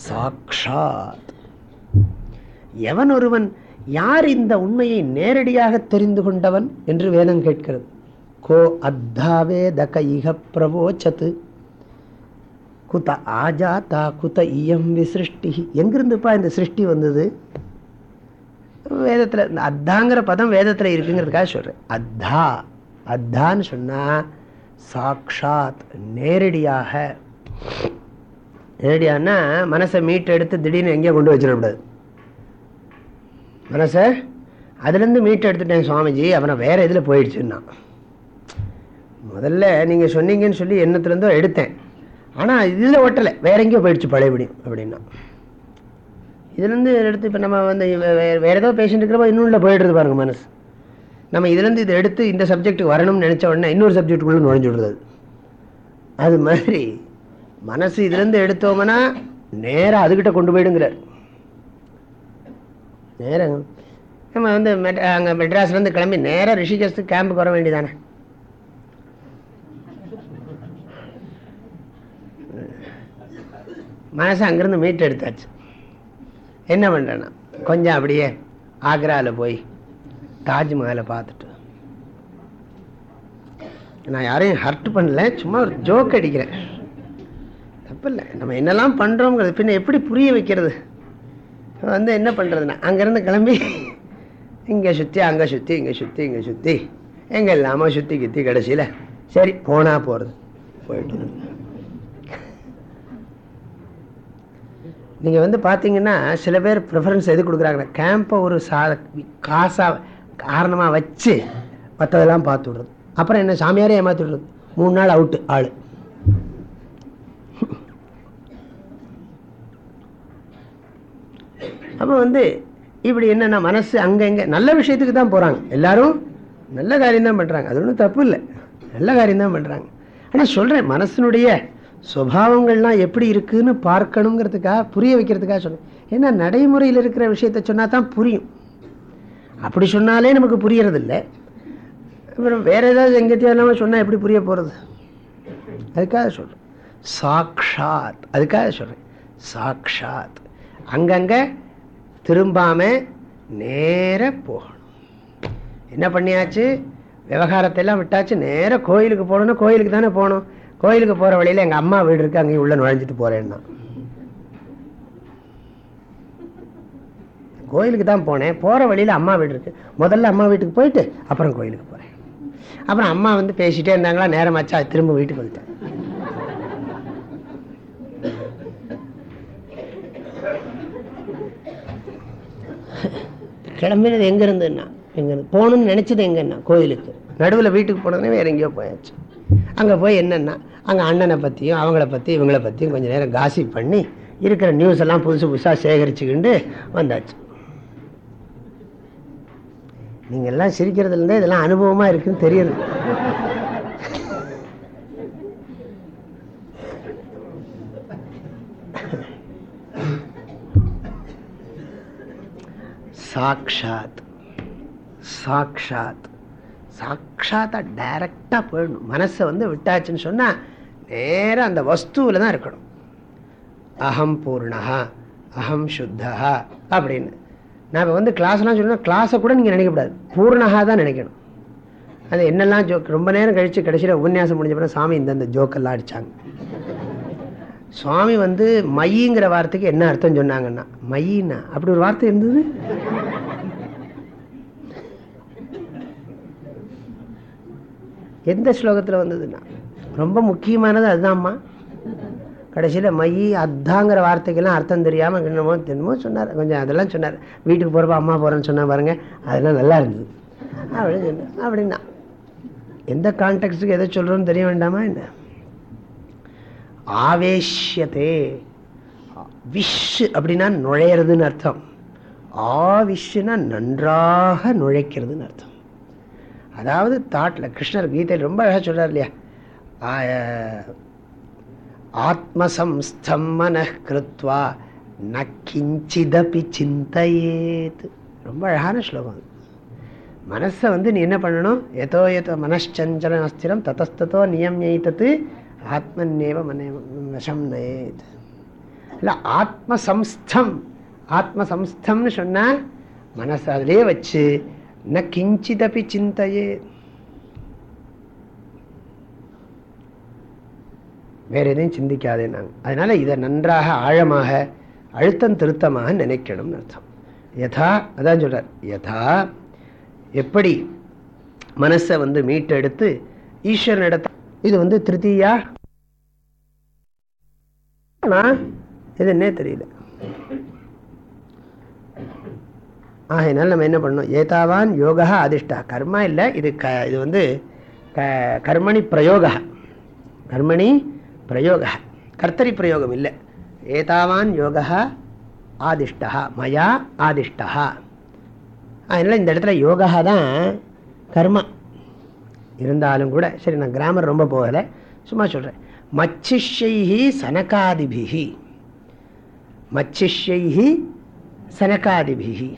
சாக்ஷாத். எவன் ஒருவன் யார் இந்த உண்மையை நேரடியாக தெரிந்து கொண்டவன் என்று வேதம் கேட்கிறது? கோ அத்தாவேதக இக பிரவோச்சத்து குத ஆஜாத்தா குத இயம் விசிருஷ்டி எங்கிருந்துப்பா இந்த சிருஷ்டி வந்தது? வேதத்தில் இந்த அத்தாங்கிற பதம் வேதத்தில் இருக்குங்கிறதுக்காக சொல்கிறேன் அத்தா அத்தான்னு சொன்னால் சாக்ஷாத் நேரடியாக. நேரடியானா மனசை மீட்டு எடுத்து திடீர்னு எங்கேயோ கொண்டு வச்சிடக்கூடாது. மனசை அதுலேருந்து மீட்டு எடுத்துட்டேன் சுவாமிஜி அப்புறம் வேறு இதில் போயிடுச்சுன்னா. முதல்ல நீங்கள் சொன்னீங்கன்னு சொல்லி எண்ணத்துலேருந்தோ எடுத்தேன். ஆனால் இதில் ஒட்டலை. வேற எங்கேயோ போயிடுச்சு பழையபடி அப்படின்னா. இதுலேருந்து எடுத்து இப்போ நம்ம வந்து வேறு ஏதோ பேஷண்ட் இருக்கிறப்போ இன்னும் போயிடுறது பாருங்க மனசு. நம்ம இதுலேருந்து இதை எடுத்து இந்த சப்ஜெக்ட்டுக்கு வரணும்னு நினச்ச உடனே இன்னொரு சப்ஜெக்டுக்குள்ளே நுழைஞ்சு விடுறது அது. மாதிரி மனசு இதுலேருந்து எடுத்தோம்னா நேராக அதுக்கிட்ட கொண்டு போயிடுங்கிறார். நேரம் நம்ம வந்து மெட் அங்கே மெட்ராஸ்லேருந்து கிளம்பி நேராக ரிஷிகேஷத்துக்கு கேம்புக்கு வர வேண்டியதானே. மனசு அங்கேருந்து மீட்டு எடுத்தாச்சு என்ன பண்ணுறேன்னா கொஞ்சம் அப்படியே ஆக்ராவில் போய் தாஜ்மஹாலை பார்த்துட்டு. நான் யாரையும் ஹர்ட் பண்ணல சும்மா ஒரு ஜோக் அடிக்கிறேன். தப்பில்லை. நம்ம என்னெல்லாம் பண்ணுறோங்கிறது பின்ன எப்படி புரிய வைக்கிறது? வந்து என்ன பண்ணுறதுன்னா அங்கேருந்து கிளம்பி இங்கே சுற்றி அங்கே சுற்றி இங்கே சுற்றி இங்கே சுற்றி எங்கே இல்லாமல் சுற்றி கித்தி கடைசியில் சரி போனால் போகிறது போயிட்டு நீங்கள் வந்து பார்த்தீங்கன்னா சில பேர் ப்ரிஃபரன்ஸ் எது கொடுக்குறாங்கன்னா கேம்பை ஒரு சா காசாக காரணமாக வச்சு மற்றதெல்லாம் பார்த்து விடுறது. அப்புறம் என்ன சாமியாரே ஏமாற்றி விடுறது. மூணு நாள் அவுட்டு ஆள். அப்போ வந்து இப்படி என்னென்னா மனசு அங்கங்கே நல்ல விஷயத்துக்கு தான் போகிறாங்க எல்லாரும் நல்ல காரியம் தான் பண்ணுறாங்க அது ஒன்றும் தப்பு இல்லை. நல்ல காரியம் தான் பண்ணுறாங்க ஆனால் சொல்கிறேன் மனசினுடைய சுவாவங்கள்லாம் எப்படி இருக்குன்னு பார்க்கணுங்கிறதுக்காக புரிய வைக்கிறதுக்காக சொன்னேன் ஏன்னா நடைமுறையில் இருக்கிற விஷயத்த சொன்னால் தான் புரியும். அப்படி சொன்னாலே நமக்கு புரியறதில்லை. அப்புறம் வேறு ஏதாவது எங்கேயும் இல்லாமல் சொன்னால் எப்படி புரிய போகிறது அதுக்காக சொல்கிறேன் சாக்ஷாத். அதுக்காக சொல்கிறேன் சாக்ஷாத். அங்கங்கே திரும்பாமல் நேர போகணும். என்ன பண்ணியாச்சு? விவகாரத்தை எல்லாம் விட்டாச்சு. நேராக கோயிலுக்கு போகணுன்னா கோயிலுக்கு தானே போகணும். கோயிலுக்கு போகிற வழியில் எங்கள் அம்மா வீடு இருக்குது அங்கேயும் உள்ளே நுழைஞ்சிட்டு போகிறேன்னா கோயிலுக்கு தான் போனேன். போகிற வழியில் அம்மா வீடு இருக்குது முதல்ல அம்மா வீட்டுக்கு போயிட்டு அப்புறம் கோயிலுக்கு போகிறேன் அப்புறம் அம்மா வந்து பேசிகிட்டே இருந்தாங்களா நேரமாச்சா திரும்ப வீட்டுக்கு வந்துட்டேன். கிளம்பினது எங்கே இருந்துன்னா எங்கேருந்து போகணும்னு நினச்சது எங்கன்னா கோயிலுக்கு. நடுவில் வீட்டுக்கு போனதுனே வேறு எங்கேயோ போயாச்சு. அங்கே போய் என்னென்னா அங்கே அண்ணனை பற்றியும் அவங்கள பற்றி இவங்கள பற்றியும் கொஞ்சம் நேரம் காசி பண்ணி இருக்கிற நியூஸ் எல்லாம் புதுசு புதுசாக சேகரிச்சுக்கிண்டு வந்தாச்சு. நீங்கள் எல்லாம் சிரிக்கிறதுலேருந்தே இதெல்லாம் அனுபவமாக இருக்குன்னு தெரியுது. சாக்ஷாத் சாக்ஷாத். சாட்சாத்தா டைரக்டாக போயிடணும். மனசை வந்து விட்டாச்சுன்னு சொன்னால் நேராக அந்த வஸ்துவில் தான் இருக்கணும். அகம் பூர்ணா அகம் சுத்தா அப்படின்னு. நான் வந்து கிளாஸ்லாம் சொல்லணும் கிளாஸை கூட நீங்கள் நினைக்கக்கூடாது பூர்ணகா தான் நினைக்கணும். அது என்னெல்லாம் ஜோக் ரொம்ப நேரம் கழித்து கடைசியில் உபன்யாசம் முடிஞ்சப்பறம் சாமி இந்தந்த ஜோக்கெல்லாம் அடித்தாங்க சுவாமி வந்து மையிங்கிற வார்த்தைக்கு என்ன அர்த்தம் சொன்னாங்கன்னா மையின்னா அப்படி ஒரு வார்த்தை இருந்தது? எந்த ஸ்லோகத்தில் வந்ததுன்னா? ரொம்ப முக்கியமானது அதுதான்மா கடைசியில் மையி அத்தாங்கிற வார்த்தைக்கெல்லாம் அர்த்தம் தெரியாமல் என்னமோ என்னமோ சொன்னார். கொஞ்சம் அதெல்லாம் சொன்னார். வீட்டுக்கு போகிறப்ப அம்மா போகிறேன்னு சொன்னால் பாருங்க அதெல்லாம் நல்லா இருந்தது. அப்படின்னு சொன்னார். அப்படின்னா எந்த கான்டெக்ட்டுக்கு எதை சொல்கிறோன்னு தெரிய வேண்டாமா என்ன? ஆவேஷ்யத்தே. விஷ் அப்படின்னா நுழையிறதுன்னு அர்த்தம். ஆவிஷ்னா நன்றாக நுழைக்கிறதுன்னு அர்த்தம். அதாவது தாட்டில் கிருஷ்ணர் கீதையில் ரொம்ப அழகாக சொல்கிறார் இல்லையா? ஆத்மசம்ஸ்தம் மனக்கிருத்வா ந கிஞ்சிதபி சிந்தையேத். ரொம்ப அழகான ஸ்லோகம் மனசை வந்து நீ என்ன பண்ணணும்? எதோ எதோ மனச்சஞ்சல அஸ்திரம் தத்தஸ்தோ நியமியத்தது ஆத்மநேவ மனே வசம் நயேத் இல்லை ஆத்மசம்ஸ்தம் ஆத்மசம்ஸ்தம்னு சொன்னால் மனசு அதிலே வச்சு ந கிஞ்சிதபி சிந்தையே வேற எதையும் சிந்திக்காதே நாங்கள் அதனால இதை நன்றாக ஆழமாக அழுத்தம் திருத்தமாக நினைக்கணும்னு அர்த்தம். யதா அதான் சொல்றார். யதா எப்படி மனசை வந்து மீட்டெடுத்து ஈஸ்வரனிடத்த இது வந்து திருத்தீயா? இது என்ன தெரியல. ஆகையினால் நம்ம என்ன பண்ணணும்? ஏதாவான் யோகா அதிர்ஷ்டா கர்மா இல்லை இது க இது வந்து க கர்மணி பிரயோகா கர்மணி பிரயோகா கர்த்தரி பிரயோகம் இல்லை. ஏதாவான் யோகா ஆதிஷ்டா மயா ஆதிஷ்டா அதனால் இந்த இடத்துல யோகா தான் கர்மா. இருந்தாலும் கூட சரி நான் கிராமர் ரொம்ப போகலை. சும்மா சொல்கிறேன் மச்சிஷ்யைஹி சனகாதிபிஹி. மச்சிஷ்யைஹி சனகாதிபிஹி.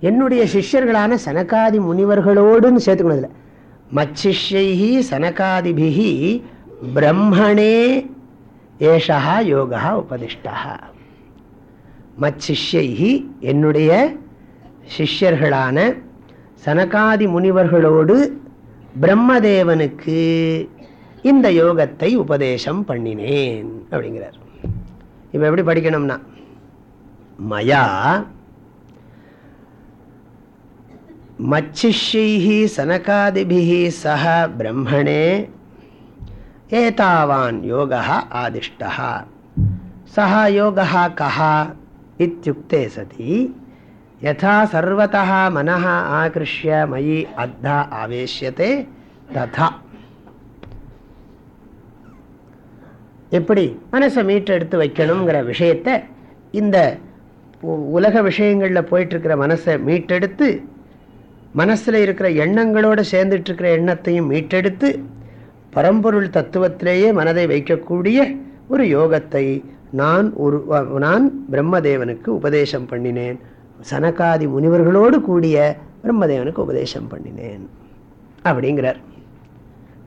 என்னுடைய சிஷ்யர்களான சனகாதி முனிவர்களோடுன்னு சேர்த்துக்கணும் இல்லை மச்சிஷ்யைஹி சனகாதிபிகி பிரம்மணே ஏஷா யோகா உபதிஷ்டா மச்சிஷ்யைஹி என்னுடைய சிஷ்யர்களான சனகாதி முனிவர்களோடு பிரம்மதேவனுக்கு இந்த யோகத்தை உபதேசம் பண்ணினேன் அப்படிங்கிறார். இப்போ எப்படி படிக்கணும்னா மயா மச்சிஷ்யை சனகாதிபிஹி சக பிரம்மணே ஏதாவான் யோகா ஆதிஷ்டா சஹ யோகா கஹா இத்தியுக்தே சதி யதா சர்வதா மனः ஆகிருஷ்ய மயி அத்தா ஆவேஷ்யத்தை ததா எப்படி மனசை மீட்டெடுத்து வைக்கணுங்கிற விஷயத்தை இந்த உலக விஷயங்களில் போயிட்டுருக்கிற மனசை மீட்டெடுத்து மனசில் இருக்கிற எண்ணங்களோடு சேர்ந்துட்டு இருக்கிற எண்ணத்தையும் மீட்டெடுத்து பரம்பொருள் தத்துவத்திலேயே மனதை வைக்கக்கூடிய ஒரு யோகத்தை நான் ஒரு நான் பிரம்மதேவனுக்கு உபதேசம் பண்ணினேன். சனகாதி முனிவர்களோடு கூடிய பிரம்மதேவனுக்கு உபதேசம் பண்ணினேன். அப்படிங்கிறார்.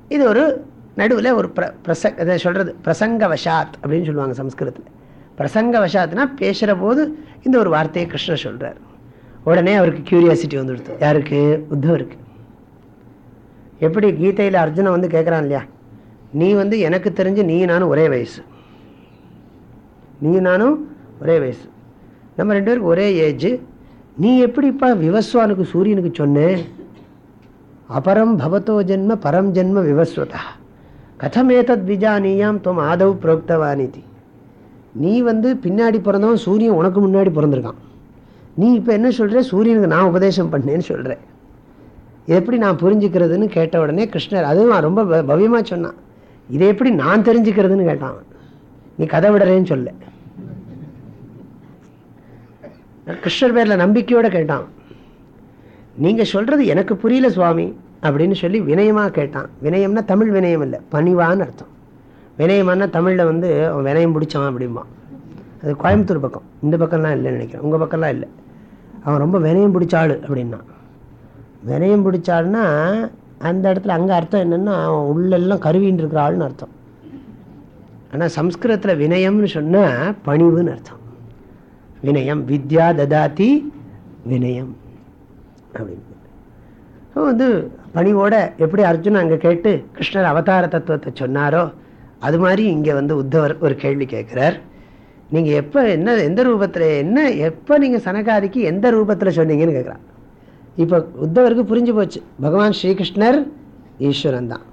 இது ஒரு நடுவில் ஒரு பிர பிரச இதை சொல்கிறது பிரசங்கவசாத் அப்படின்னு சொல்லுவாங்க சம்ஸ்கிருதத்தில். பிரசங்கவசாத்னா பேசுகிற போது இந்த ஒரு வார்த்தையை கிருஷ்ணர் சொல்கிறார் உடனே அவருக்கு கியூரியாசிட்டி வந்துடுது. யாருக்கு? உத்தவருக்கு. எப்படி கீதையில் அர்ஜுனன் வந்து கேட்குறான் இல்லையா? நீ வந்து எனக்கு தெரிஞ்சு நீ நானும் ஒரே வயசு. நீ நானும் ஒரே வயசு. நம்ம ரெண்டு பேருக்கு ஒரே ஏஜ் நீ எப்படிப்பா விவஸ்வானுக்கு சூரியனுக்கு சொன்னேன் அபரம் பவத்தோ ஜென்ம பரம் ஜென்ம விவஸ்வதா. கதமேதத் விஜானியாம் துவம் ஆதவ் புரோக்தவானிதி. நீ வந்து பின்னாடி பிறந்தவன் சூரியன் உனக்கு முன்னாடி பிறந்திருக்கான். நீ இப்போ என்ன சொல்கிற சூரியனுக்கு நான் உபதேசம் பண்ணேன்னு சொல்கிறேன் எப்படி நான் புரிஞ்சுக்கிறதுன்னு கேட்ட உடனே கிருஷ்ணர் அதுவும் ரொம்ப பவ்யமாக சொன்னான். இதை எப்படி நான் தெரிஞ்சுக்கிறதுன்னு கேட்டான் நீ கதை விடுறேன்னு சொல்ல. கிருஷ்ணர் பேரில் நம்பிக்கையோடு கேட்டான். நீங்கள் சொல்கிறது எனக்கு புரியல சுவாமி அப்படின்னு சொல்லி வினயமாக கேட்டான். வினயம்னா தமிழ் வினயம் இல்லை பணிவான்னு அர்த்தம். வினயமானா தமிழில் வந்து அவன் வினயம் பிடிச்சான் அப்படிம்பான். அது கோயம்புத்தூர் பக்கம். இந்த பக்கம்லாம் இல்லைன்னு நினைக்கிறேன். உங்கள் பக்கம்லாம் இல்லை. அவன் ரொம்ப வினயம் பிடிச்ச ஆள் அப்படின்னா. வினயம் பிடிச்சாள்னா அந்த இடத்துல அங்கே அர்த்தம் என்னென்னா அவன் உள்ளெல்லாம் கருவின்னு இருக்கிற ஆள்னு அர்த்தம். ஆனால் சம்ஸ்கிருதத்தில் வினயம்னு சொன்னால் பணிவுன்னு அர்த்தம். வினயம் வித்யா ததாதி வினயம் அப்படின்னு. வந்து பணிவோட எப்படி அர்ஜுன் அங்கே கேட்டு கிருஷ்ணர் அவதார தத்துவத்தை சொன்னாரோ அது மாதிரி இங்கே வந்து உத்தவர் ஒரு கேள்வி கேட்குறார். நீங்கள் எப்போ என்ன எந்த ரூபத்தில் என்ன எப்போ நீங்கள் சனகாதிக்கு எந்த ரூபத்தில் சொன்னீங்கன்னு கேட்குறான் இப்போ உத்தவருக்கு புரிஞ்சு போச்சு. பகவான் ஸ்ரீகிருஷ்ணர் ஈஸ்வரன் தான்.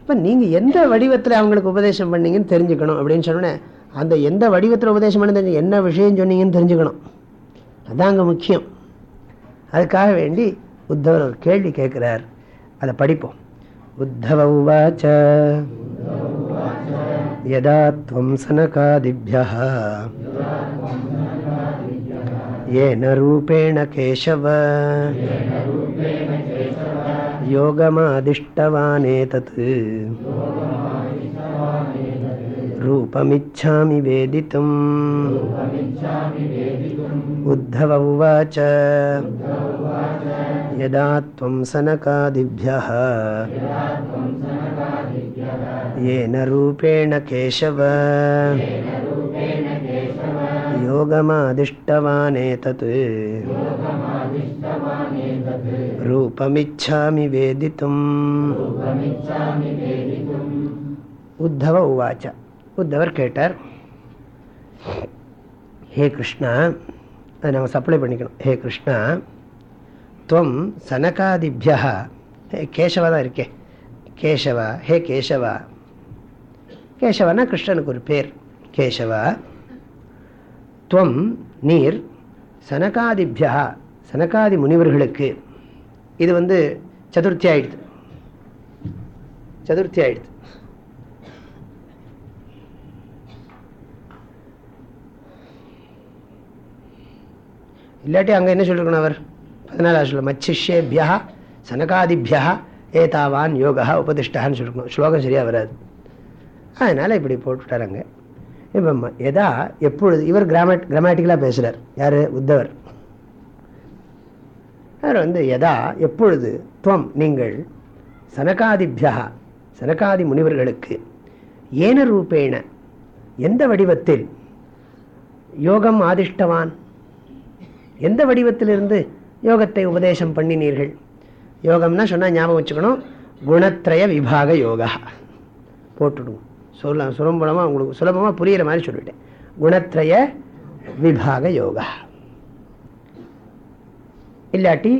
இப்போ நீங்கள் எந்த வடிவத்தில் அவங்களுக்கு உபதேசம் பண்ணீங்கன்னு தெரிஞ்சுக்கணும் அப்படின்னு சொன்னேன் அந்த எந்த வடிவத்தில் உபதேசம் பண்ண தெரிஞ்சு என்ன விஷயம் சொன்னீங்கன்னு தெரிஞ்சுக்கணும். அதுதான் அங்கே முக்கியம். அதுக்காக வேண்டி உத்தவர் ஒரு கேள்வி கேட்குறார் அதை படிப்போம். உத்தவ உவாச்ச. यदा त्वं सनकादिभ्यः येन रूपेण केशव योगमादिष्टवानेतत् रूपमिच्छामि वेदितुम् उद्धव उवाच यदा त्वं सनकादिभ्यः येन रूपेण केशव योगमादिष्टवानेतत् रूपमिच्छामि वेदितुम् உத்தவ உவாச்ச உத்தவர் கேட்டார் ஹே கிருஷ்ணா அதை நம்ம சப்ளை பண்ணிக்கணும் ஹே கிருஷ்ணா துவம் சனகாதிபியா கேசவா தான் இருக்கே கேசவா ஹே கேசவா கேசவனா கிருஷ்ணனுக்கு ஒரு பேர். கேசவா துவம் நீர் சனகாதிபியா சனகாதி முனிவர்களுக்கு. இது வந்து சதுர்த்தி ஆயிடுது. சதுர்த்தி ஆயிடுது. இல்லாட்டி அங்கே என்ன சொல்லிருக்கணும் அவர்? பதினாலாவது சொல்ல மச்சிஷேபியா சனகாதிபியா ஏதாவான் யோகா உபதிஷ்டான்னு சொல்லிருக்கணும். ஸ்லோகம் சரியாக வராது. அதனால் இப்படி போட்டுட்டாராங்க. இப்போ எதா எப்பொழுது இவர் கிராமட் கிராமட்டிக்கலாக பேசுகிறார் யார்? உத்தவர். அவர் வந்து எதா எப்பொழுது துவம் நீங்கள் சனகாதிபியா சனகாதி முனிவர்களுக்கு ஏன ரூபேண எந்த வடிவத்தில் யோகம் ஆதிஷ்டவான்? எந்த வடிவத்திலிருந்து யோகத்தை உபதேசம் பண்ணினீர்கள்? யோகம்னா சொன்னால் ஞாபகம் வச்சுக்கணும். குணத்திரய விபாக யோகா. போட்டுடுவோம் சொல்ல சுலபமாக உங்களுக்கு சுலபமாக புரிகிற மாதிரி சொல்லிவிட்டேன் குணத்ரய விபாக யோகா. இல்லாட்டி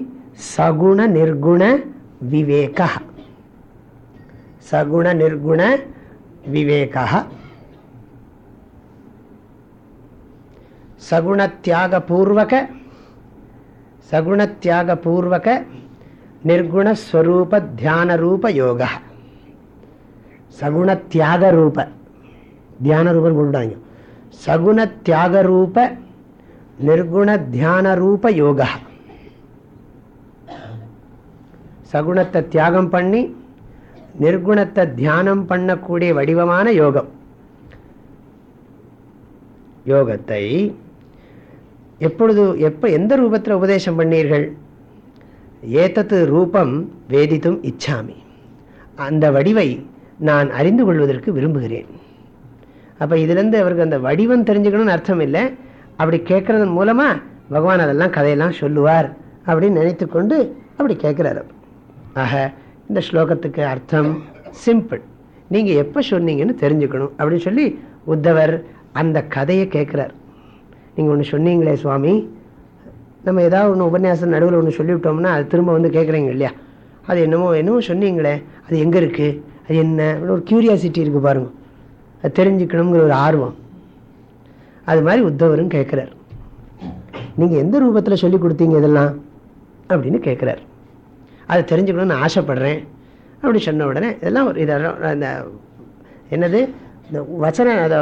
சகுண நிர்குண விவேக. சகுண நிர்குண விவேக. சகுணத்தியாகபூர்வக சகுணத்தியாகபூர்வக நிர்குணஸ்வரூப தியான ரூப சகுண தியாக ரூப தியான ரூபம் கொண்டாங்க சகுண தியாக ரூப நிர்குண தியான ரூப யோகா. சகுணத்தை தியாகம் பண்ணி நிர்குணத்தை தியானம் பண்ணக்கூடிய வடிவமான யோகம். யோகத்தை எப்பொழுது எப்போ எந்த ரூபத்தில் உபதேசம் பண்ணீர்கள்? ஏத்தத்து ரூபம் வேதித்தும் இச்சாமி. அந்த வடிவை நான் அறிந்து கொள்வதற்கு விரும்புகிறேன். அப்போ இதுலேருந்து அவருக்கு அந்த வடிவம் தெரிஞ்சுக்கணும்னு அர்த்தம் இல்லை. அப்படி கேட்கறதன் மூலமாக பகவான் அதெல்லாம் கதையெல்லாம் சொல்லுவார் அப்படின்னு நினைத்து கொண்டு அப்படி கேட்குறாரு. ஆக இந்த ஸ்லோகத்துக்கு அர்த்தம் சிம்பிள் நீங்கள் எப்போ சொன்னீங்கன்னு தெரிஞ்சுக்கணும் அப்படின்னு சொல்லி உத்தவர் அந்த கதையை கேட்குறார். நீங்கள் ஒன்று சொன்னீங்களே சுவாமி. நம்ம ஏதாவது ஒன்று உபன்யாசம் நடுவில் ஒன்று சொல்லிவிட்டோம்னா அது திரும்ப வந்து கேட்குறீங்க இல்லையா? அது என்னமோ என்னமோ சொன்னீங்களே. அது எங்கே இருக்குது அது என்ன? ஒரு க்யூரியாசிட்டி இருக்குது பாருங்க. அது தெரிஞ்சுக்கணுங்கிற ஒரு ஆர்வம். அது மாதிரி உத்தவரும் கேட்குறார். நீங்கள் எந்த ரூபத்தில் சொல்லி கொடுத்தீங்க இதெல்லாம்? அப்படின்னு கேட்குறார். அதை தெரிஞ்சுக்கணும்னு ஆசைப்படுறேன். அப்படி சொன்ன உடனே இதெல்லாம் ஒரு இதெல்லாம் இந்த என்னது? இந்த வச்சன அதை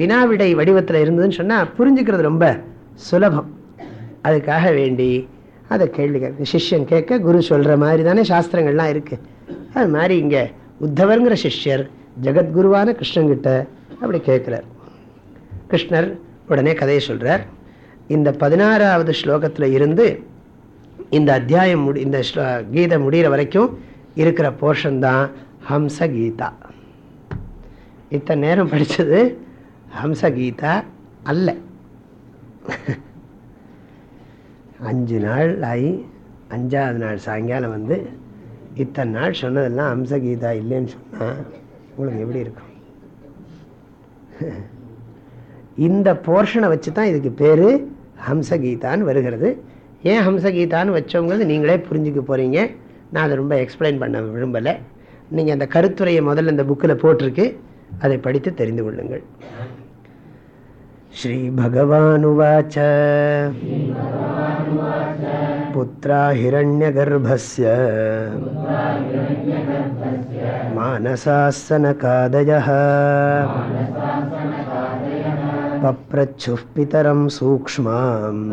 வினாவிடை வடிவத்தில் இருந்ததுன்னு சொன்னால் புரிஞ்சுக்கிறது ரொம்ப சுலபம். அதுக்காக வேண்டி அதை கேள்வி கேட்க சிஷ்யன் கேட்க குரு சொல்கிற மாதிரி தானே சாஸ்திரங்கள்லாம் இருக்குது அது மாதிரி இங்கே உத்தவருங்கிற சிஷ்யர் ஜெகத்குருவான கிருஷ்ணங்கிட்ட அப்படி கேட்குறார். கிருஷ்ணர் உடனே கதையை சொல்கிறார் இந்த பதினாறாவது ஸ்லோகத்தில் இருந்து இந்த அத்தியாயம் முடி இந்த கீதை முடிகிற வரைக்கும் இருக்கிற போர்ஷன் தான் ஹம்ச கீதா இத்தனை நேரம் படித்தது ஹம்ச கீதா அல்ல. அஞ்சு நாள் ஆகி அஞ்சாவது நாள் சாயங்காலம் வந்து இத்தனை நாள் சொன்னதெல்லாம் அம்சகீதா இல்லைன்னு சொன்னால் உங்களுக்கு எப்படி இருக்கும்? இந்த போர்ஷனை வச்சு தான் இதுக்கு பேர் ஹம்சகீதான்னு வருகிறது. ஏன் ஹம்சகீதான்னு வச்சவங்கிறது நீங்களே புரிஞ்சுக்க போகிறீங்க நான் அதை ரொம்ப எக்ஸ்பிளைன் பண்ண விரும்பலை. நீங்கள் அந்த கருத்துரையை முதல்ல இந்த புக்கில் போட்டிருக்கு. அதை படித்து தெரிந்து கொள்ளுங்கள். ஸ்ரீ பகவானுவாச்ச पुत्रा हिरण्यगर्भस्य मानसासनकादयः पप्रच्छुः पितरं सूक्ष्माम्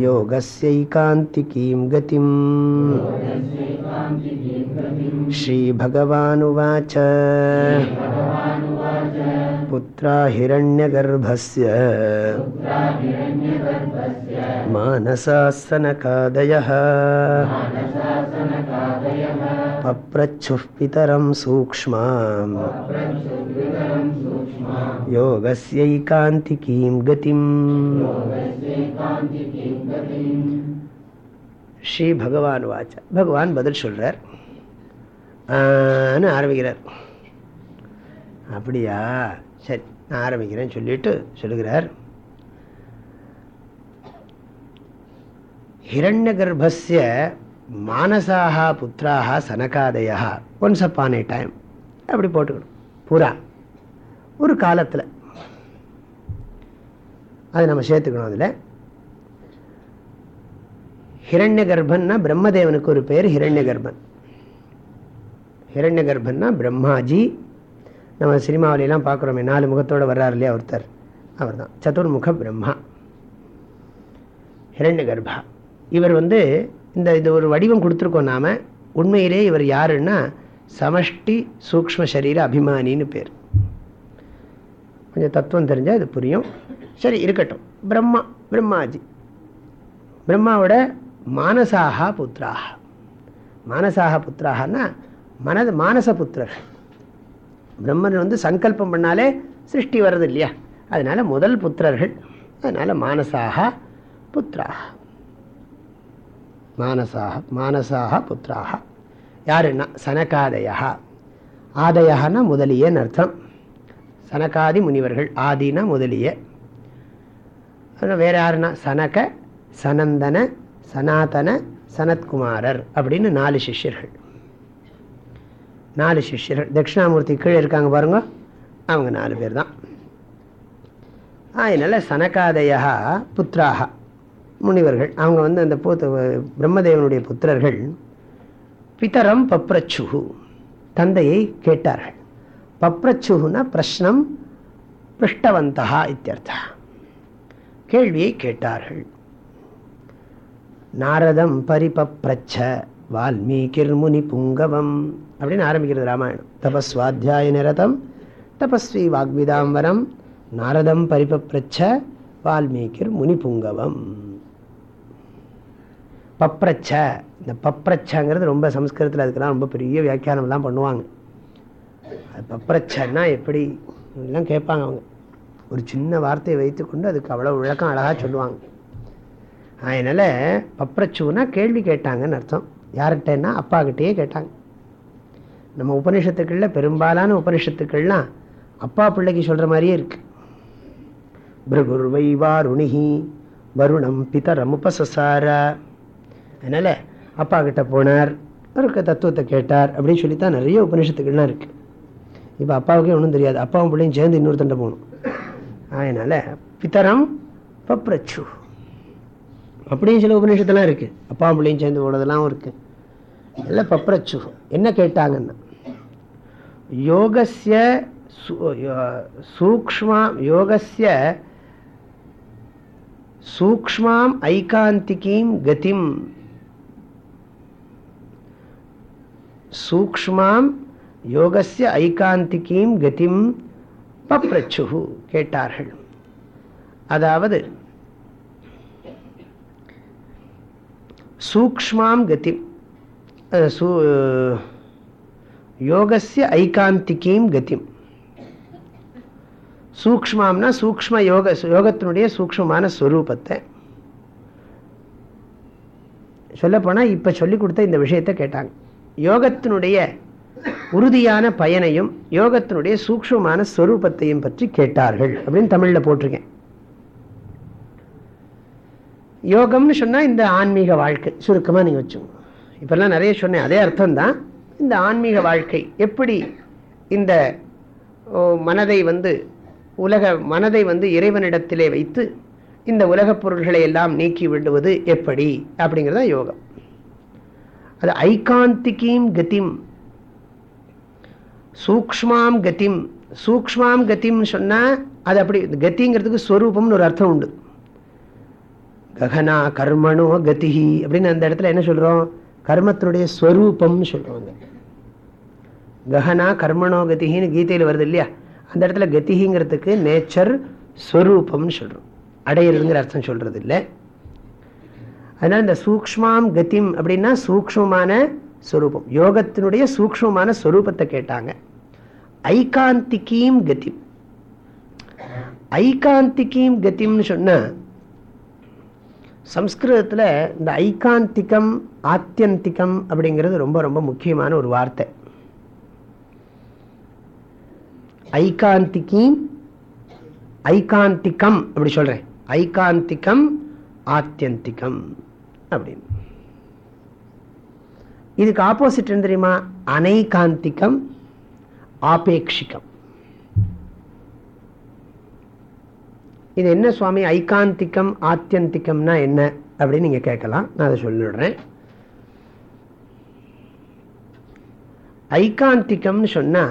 योगस्यैकान्तिकीं गतिम्। श्रीभगवानुवाच। पुत्रा हिरण्यगर्भस्य मानसासनकादयः। पप्रच्छुः पितरं सूक्ष्माम्। योगस्यैकान्तिकीं गतिम्। ஸ்ரீ பகவான் வாச்ச. பகவான் பதில் சொல்கிறார் ஆரம்பிக்கிறார். அப்படியா? சரி நான் ஆரம்பிக்கிறேன்னு சொல்லிட்டு சொல்லுகிறார். ஹிரண்ய கர்ப்பஸ்ய மானசாக புத்திராக சனகாதயா ஒன்ஸ் அப்பான் ஏ டைம் அப்படி போட்டுக்கணும். புறா ஒரு காலத்தில். அது நம்ம சேர்த்துக்கணும் அதில். ஹிரண்ய கர்ப்பன்னா பிரம்மதேவனுக்கு ஒரு பேர் ஹிரண்ய கர்ப்பன் ஹிரண்ய கர்ப்பன்னா பிரம்மாஜி. நம்ம சினிமாவிலாம் பார்க்குறோமே நாலு முகத்தோடு வர்றார் இல்லையா ஒருத்தர்? அவர் தான் சதுர்முக பிரம்மா. ஹிரண்ய கர்ப்பா இவர் வந்து இந்த இது ஒரு வடிவம் கொடுத்துருக்கோம் நாம். உண்மையிலே இவர் யாருன்னா சமஷ்டி சூக்ம சரீர அபிமானின்னு பேர். கொஞ்சம் தத்துவம் தெரிஞ்சால் இது புரியும். சரி இருக்கட்டும். பிரம்மா பிரம்மாஜி. பிரம்மாவோட மானசாக புத்திராக மானசாக புத்திராகனா மனது மானச புத்திரர்கள். பிரம்மன் வந்து சங்கல்பம் பண்ணாலே சிருஷ்டி வர்றது இல்லையா? அதனால் முதல் புத்திரர்கள். அதனால் மானசாக புத்திராக மானசாக மானசாக புத்திராக யாருன்னா? சனகாதயா. ஆதயன்னா முதலியன்னு அர்த்தம். சனகாதி முனிவர்கள் ஆதினா முதலிய. வேற யாருன்னா? சனக சனந்தன சனாதன சனத்குமாரர் அப்படின்னு நாலு சிஷ்யர்கள். நாலு சிஷ்யர்கள். தட்சிணாமூர்த்தி கீழே இருக்காங்க பாருங்க. அவங்க நாலு பேர் தான் அதனால் சனகாதயா புத்திராக முனிவர்கள் அவங்க வந்து அந்த பூத்த பிரம்மதேவனுடைய புத்திரர்கள் பிதரம் பப்ரச்சுகு தந்தையை கேட்டார்கள். பப்ரச்சுகுனா பிரஷ்னம் பிருஷ்டவந்தா இத்தியர்த்தா. கேள்வியை கேட்டார்கள். நாரதம் பரிபப்ரச்ச வால்மீகிர் முனி புங்கவம் அப்படின்னு ஆரம்பிக்கிறது ராமாயணம். தபஸ்வாத்தியாய நிரதம் தபஸ்வி வாக்விதாம்பரம் நாரதம் பரிபப்ரச்ச வால்மீகிர் முனி புங்கவம். பப்ரச்ச இந்த பப்ரச்சங்கிறது ரொம்ப சம்ஸ்கிருதத்தில் அதுக்கெல்லாம் ரொம்ப பெரிய வியாக்கியானம்லாம் பண்ணுவாங்க. அது பப்ரச்சன்னா எப்படி? எல்லாம் கேட்பாங்க அவங்க. ஒரு சின்ன வார்த்தையை வைத்துக்கொண்டு அதுக்கு அவ்வளோ விளக்கம் அழகாக சொல்லுவாங்க. அதனால் பப்ரச்சுன்னா கேள்வி கேட்டாங்கன்னு அர்த்தம். யார்கிட்டன்னா அப்பா கிட்டேயே கேட்டாங்க. நம்ம உபனிஷத்துக்களில் பெரும்பாலான உபனிஷத்துக்கள்லாம் அப்பா பிள்ளைக்கு சொல்கிற மாதிரியே இருக்கு. பிருகுர்வை வாருணிஹி வருணம் பிதரம் உபசசாரா. அதனால் அப்பா கிட்ட போனார் அவருக்கு தத்துவத்தை கேட்டார் அப்படின்னு சொல்லித்தான் நிறைய உபனிஷத்துக்கள்லாம் இருக்குது இப்போ அப்பாவுக்கே ஒன்றும் தெரியாது. அப்பாவும் பிள்ளையும் சேர்ந்து இன்னொருத்தண்ட போகணும். அதனால் பித்தரம் பப்ரச்சு. அப்படியும் சில உபநிஷத்துலாம் இருக்குது அப்பா பிள்ளையும் சேர்ந்து போனதெல்லாம் இருக்குது எல்லாம் பப்ரச்சு. என்ன கேட்டாங்கன்னா யோகசிய சூக்மா யோகசிய சூக்மாம் ஐகாந்திகீம் கதிம். சூக்மாம் யோகசிய ஐகாந்திகீம் கதிம் பப்ரச்சு கேட்டார்கள். அதாவது சூக்மாம் கதி யோகசிய ஐகாந்திக்கீம் கதிம் சூக்மாம்னா சூக்ம யோக யோகத்தினுடைய சூக்மமான ஸ்வரூபத்தை சொல்லப்போனால் இப்போ சொல்லி கொடுத்த இந்த விஷயத்தை கேட்டாங்க. யோகத்தினுடைய உறுதியான பயனையும் யோகத்தினுடைய சூக்மமான ஸ்வரூபத்தையும் பற்றி கேட்டார்கள் அப்படின்னு தமிழில் போட்டிருக்கேன். யோகம்னு சொன்னால் இந்த ஆன்மீக வாழ்க்கை. சுருக்கமாக நீங்கள் வச்சுங்க இப்போல்லாம் நிறைய சொன்னேன். அதே அர்த்தம்தான். இந்த ஆன்மீக வாழ்க்கை எப்படி இந்த மனதை வந்து உலக மனதை வந்து இறைவனிடத்திலே வைத்து இந்த உலகப் பொருள்களை எல்லாம் நீக்கி விடுவது எப்படி? அப்படிங்கிறத யோகம். அது ஐகாந்திகீம் கதிம். சூக்ஷ்மாம் கதிம். சூக்ஷ்மாம் கதிம்னு சொன்னால் அது அப்படி கத்திங்கிறதுக்கு ஸ்வரூபம்னு ஒரு அர்த்தம் உண்டு. ககனா கர்மனோ கதிஹி அப்படின்னு அந்த இடத்துல என்ன சொல்கிறோம் கர்மத்தினுடைய ஸ்வரூபம்னு சொல்கிறோம் ககனா கர்மனோ கதிகின்னு கீதையில் வருது இல்லையா? அந்த இடத்துல கதிகிங்கிறதுக்கு நேச்சர் ஸ்வரூபம்னு சொல்கிறோம் அடையிறதுங்கிற அர்த்தம் சொல்கிறது இல்லை அதனால் இந்த சூக்ஷ்மாம் கதிம் அப்படின்னா சூக்ஷ்மமான ஸ்வரூபம். யோகத்தினுடைய சூக்ஷ்மமான ஸ்வரூபத்தை கேட்டாங்க. ஐகாந்திகீம் கதிம். ஐகாந்திகீம் கதிம்னு சொன்னால் சம்ஸ்கிருதத்தில் இந்த ஐகாந்திகம் ஆத்தியந்திகம் அப்படிங்கிறது ரொம்ப ரொம்ப முக்கியமான ஒரு வார்த்தை. ஐகாந்திகீம் ஐகாந்திகம் அப்படி சொல்றேன். ஐகாந்திகம் ஆத்தியந்திகம் அப்படின்னு. இதுக்கு ஆப்போசிட் என்ன தெரியுமா? அனைகாந்திகம் ஆபேட்சிகம் இது என்ன சுவாமி? ஐகாந்திகம் ஆத்தியந்திகம்னா என்ன? அப்படின்னு நீங்க கேட்கலாம். நான் அதை சொல்லிடுறேன். ஐகாந்திகம்னு சொன்னா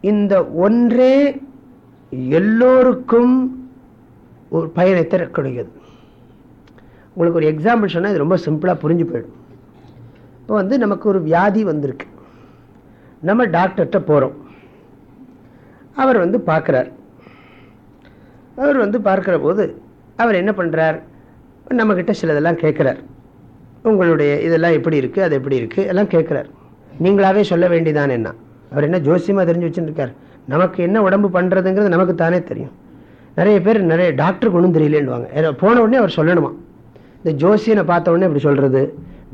இந்த ஒன்றே எல்லோருக்கும் ஒரு பயனை தரக்கூடியது. உங்களுக்கு ஒரு எக்ஸாம்பிள் சொன்னால் இது ரொம்ப சிம்பிளாக புரிஞ்சு போயிடும். இப்போ வந்து நமக்கு ஒரு வியாதி வந்திருக்கு. நம்ம டாக்டர்கிட்ட போகிறோம் அவர் வந்து பார்க்குறார். அவர் வந்து பார்க்குற போது அவர் என்ன பண்ணுறார் நம்மக்கிட்ட சிலதெல்லாம் கேட்குறார். உங்களுடைய இதெல்லாம் எப்படி இருக்குது அது எப்படி இருக்குது எல்லாம் கேட்குறார். நீங்களாவே சொல்ல வேண்டியதான் என்ன? அவர் என்ன ஜோசியமாக தெரிஞ்சு வச்சுருக்கார் நமக்கு என்ன உடம்பு பண்ணுறதுங்கிறது நமக்கு தானே தெரியும். நிறைய பேர் நிறைய டாக்டருக்கு ஒன்றும் தெரியலேன்னுவாங்க. போன உடனே அவர் சொல்லணுமா? இந்த ஜோசியனை பார்த்த உடனே இப்படி சொல்கிறது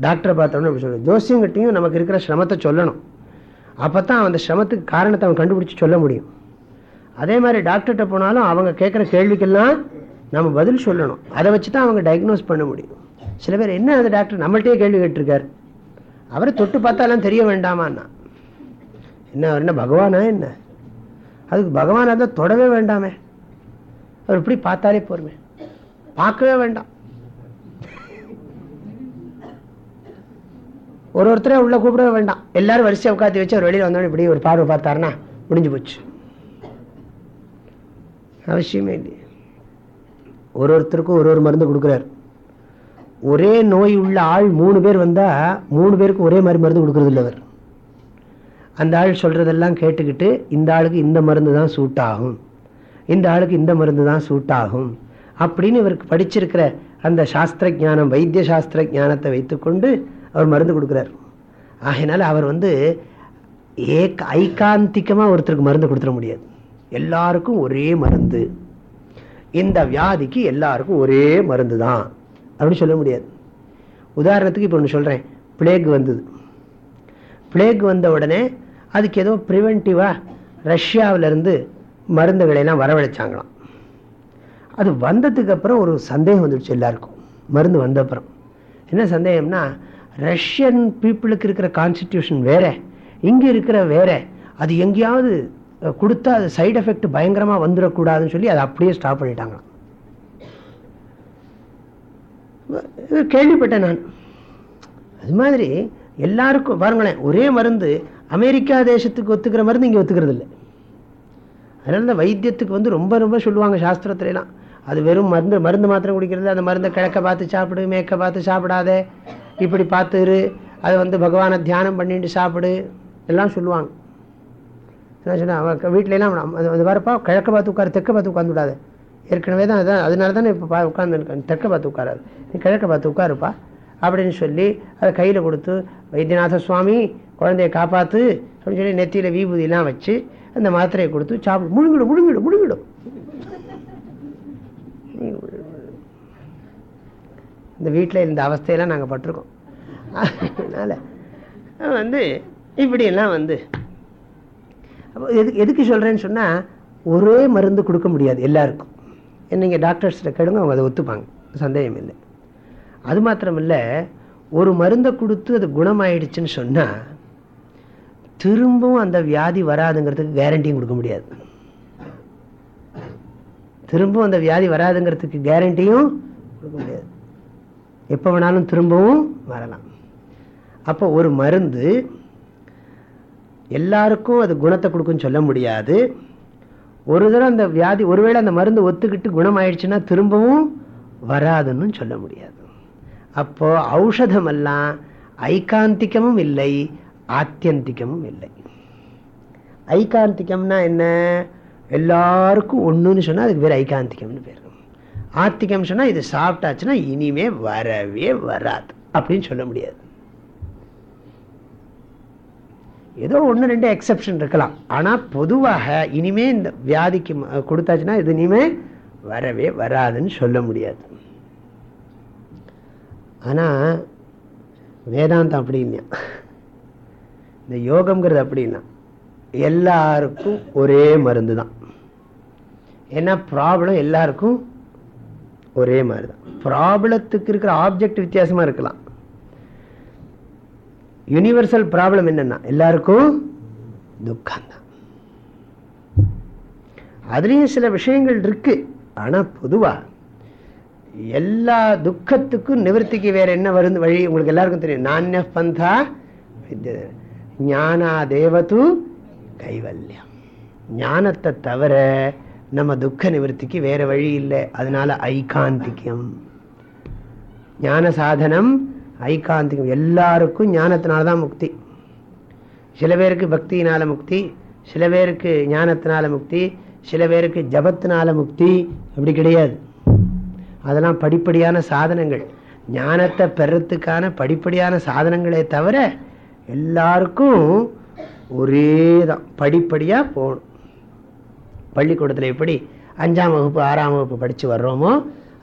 டாக்டரை பார்த்த உடனே இப்படி சொல்கிறது ஜோசியங்கிட்டையும் நமக்கு இருக்கிற சிரமத்தை சொல்லணும். அப்போ தான் அந்த சிரமத்துக்கு காரணத்தை அவன் கண்டுபிடிச்சி சொல்ல முடியும். அதே மாதிரி டாக்டர்கிட்ட போனாலும் அவங்க கேட்குற கேள்விக்கெல்லாம் நம்ம பதில் சொல்லணும். அதை வச்சு தான் அவங்க டயக்னோஸ் பண்ண முடியும். சில பேர் என்ன அந்த டாக்டர் நம்மள்கிட்டயே கேள்வி கேட்டிருக்காரு? அவரை தொட்டு பார்த்தாலாம் தெரிய வேண்டாமான்னா. என்ன அவர் என்ன பகவானா என்ன? அதுக்கு பகவானாக தான் தொடவே வேண்டாமே. அவர் இப்படி பார்த்தாலே போருமே. பார்க்கவே வேண்டாம். ஒரு ஒருத்தரே உள்ள கூப்பிடவே வேண்டாம். எல்லாரும் வரிசையை உட்காந்து வச்சு அவர் வெளியில் வந்தோடனே இப்படி ஒரு பார்வை பார்த்தாருன்னா முடிஞ்சு போச்சு. அவசியமே இல்லையே. ஒரு ஒருத்தருக்கும் ஒரு ஒரு மருந்து கொடுக்குறாரு. ஒரே நோய் உள்ள ஆள் மூணு பேர் வந்தால் மூணு பேருக்கு ஒரே மாதிரி மருந்து கொடுக்கறது இல்லை அவர். அந்த ஆள் சொல்கிறதெல்லாம் கேட்டுக்கிட்டு இந்த ஆளுக்கு இந்த மருந்து தான் சூட் ஆகும். இந்த ஆளுக்கு இந்த மருந்து தான் சூட் ஆகும். அப்படின்னு இவருக்கு படிச்சிருக்கிற அந்த சாஸ்திர ஜானம் வைத்திய சாஸ்திர ஜானத்தை வைத்துக்கொண்டு அவர் மருந்து கொடுக்குறார். ஆகையினால அவர் வந்து ஏக ஐகாந்திகமாக ஒருத்தருக்கு மருந்து கொடுத்துட முடியாது. எல்லாருக்கும் ஒரே மருந்து. இந்த வியாதிக்கு எல்லாருக்கும் ஒரே மருந்து தான் அப்படின்னு சொல்ல முடியாது. உதாரணத்துக்கு இப்போ ஒன்று சொல்கிறேன் பிளேக் வந்தது. பிளேக் வந்த உடனே அதுக்கு ஏதோ ப்ரிவென்டிவாக ரஷ்யாவிலேருந்து மருந்துகளையெல்லாம் வரவழைச்சாங்களாம். அது வந்ததுக்கு அப்புறம் ஒரு சந்தேகம் வந்துடுச்சு எல்லாருக்கும். மருந்து வந்த அப்புறம். என்ன சந்தேகம்னா ரஷ்யன் பீப்புளுக்கு இருக்கிற கான்ஸ்டிடியூஷன் வேற இங்கே இருக்கிற வேற அது எங்கேயாவது கொடுத்தா அது சைடு எஃபெக்ட் பயங்கரமாக வந்துடக்கூடாதுன்னு சொல்லி அதை அப்படியே ஸ்டாப் பண்ணிட்டாங்களாம் கேள்விப்பட்டேன் நான். அது மாதிரி எல்லாருக்கும் பாருங்களேன் ஒரே மருந்து அமெரிக்கா தேசத்துக்கு ஒத்துக்கிற மருந்து இங்கே ஒத்துக்கிறது இல்லை. அதனால தான் வைத்தியத்துக்கு வந்து ரொம்ப ரொம்ப சொல்லுவாங்க சாஸ்திரத்துலலாம் அது வெறும் மருந்து மருந்து மாத்திரம் குடிக்கிறது அந்த மருந்தை கிழக்க பார்த்து சாப்பிடு மேற்க பார்த்து சாப்பிடாதே. இப்படி பார்த்துரு அதை வந்து பகவானை தியானம் பண்ணிட்டு சாப்பிடு. எல்லாம் சொல்லுவாங்க. என்ன சொன்னால் அவன் வீட்டிலலாம் அது அது வரப்பா கிழக்க பார்த்து உட்காரு தெற்க பார்த்து உட்காந்து விடாது. ஏற்கனவே தான் அதான் அதனால தானே இப்போ பா உட்காந்துருக்கேன் தெற்க பார்த்து உட்காராது. நீ கிழக்க பார்த்து உட்காருப்பா அப்படின்னு சொல்லி அதை கையில் கொடுத்து வைத்தியநாத சுவாமி குழந்தைய காப்பாற்று அப்படின்னு சொல்லி நெத்தியில் வீபூதிலாம் வச்சு அந்த மாத்திரையை கொடுத்து சாப்பிடு. முழுங்கிடும் முழுங்கிடும் முழுங்கிடும். இந்த வீட்டில் இருந்த அவஸ்தையெல்லாம் நாங்கள் பட்டிருக்கோம். அதனால் வந்து இப்படியெல்லாம் வந்து எதுக்கு எதுக்கு சொல்கிறேன்னு சொன்னால் ஒரே மருந்து கொடுக்க முடியாது எல்லாருக்கும். நீங்கள் டாக்டர்ஸ்கிட்ட கேளுங்க அவங்க அதை ஒத்துப்பாங்க. சந்தேகம் இல்லை. அது மாத்திரமில்லை ஒரு மருந்தை கொடுத்து அது குணமாயிடுச்சுன்னு சொன்னால் திரும்பவும் அந்த வியாதி வராதுங்கிறதுக்கு கேரண்டியும் கொடுக்க முடியாது. திரும்பவும் அந்த வியாதி வராதுங்கிறதுக்கு கேரண்டியும் கொடுக்க முடியாது. எப்போ வேணாலும் திரும்பவும் வரலாம். அப்போ ஒரு மருந்து எல்லாருக்கும் அது குணத்தை கொடுக்குன்னு சொல்ல முடியாது. ஒரு தடவை அந்த வியாதி ஒருவேளை அந்த மருந்து ஒத்துக்கிட்டு குணமாயிடுச்சுன்னா திரும்பவும் வராதுன்னு சொல்ல முடியாது. அப்போ ஔஷதமெல்லாம் ஐகாந்திக்கமும் இல்லை ஆத்தியந்திகமும் இல்லை. ஐகாந்திக்கம்னா என்ன? எல்லாருக்கும் ஒன்றுன்னு சொன்னால் அதுக்கு பேர் ஐகாந்திகம்னு பேர். ஆத்திகம் சொன்னால் இது சாப்பிட்டாச்சுன்னா இனிமே வரவே வராது. அப்படின்னு சொல்ல முடியாது. ஏதோ ஒன்று ரெண்டு எக்ஸப்ஷன் இருக்கலாம். ஆனால் பொதுவாக இனிமே இந்த வியாதிக்கு கொடுத்தாச்சுன்னா இது இனிமே வரவே வராதுன்னு சொல்ல முடியாது. ஆனால் வேதாந்தம் அப்படின்னா இந்த யோகம்ங்கிறது அப்படின்னா எல்லாருக்கும் ஒரே மருந்து தான் ஏன்னா ப்ராப்ளம் எல்லாருக்கும் ஒரே மாதிரி தான் ப்ராப்ளத்துக்கு இருக்கிற ஆப்ஜெக்ட் வித்தியாசமாக இருக்கலாம். யூனிவர்சல் ப்ராப்ளம் என்னன்னா எல்லாருக்கும் துக்கம் தான் அதுலேயும் சில விஷயங்கள் இருக்கு. ஆனால் பொதுவாக எல்லா துக்கத்துக்கும் நிவர்த்திக்கு வேற என்ன வருது வழி? உங்களுக்கு எல்லாருக்கும் தெரியும். நானிய பந்தா ஞானா தேவது கைவல்யம். ஞானத்தை தவிர நம்ம துக்க நிவர்த்திக்கு வேற வழி இல்லை. அதனால ஐகாந்திக்கம் ஞான சாதனம் ஐகாந்திகம். எல்லாருக்கும் ஞானத்தினால தான் முக்தி. சில பேருக்கு பக்தியினால முக்தி சில பேருக்கு ஞானத்தினால முக்தி சில பேருக்கு ஜபத்தினால முக்தி அப்படி கிடையாது. அதெல்லாம் படிப்படியான சாதனங்கள். ஞானத்தை பெறத்துக்கான படிப்படியான சாதனங்களே தவிர எல்லாருக்கும் ஒரே தான் படிப்படியாக போகணும். பள்ளிக்கூடத்தில் எப்படி அஞ்சாம் வகுப்பு ஆறாம் வகுப்பு படித்து வர்றோமோ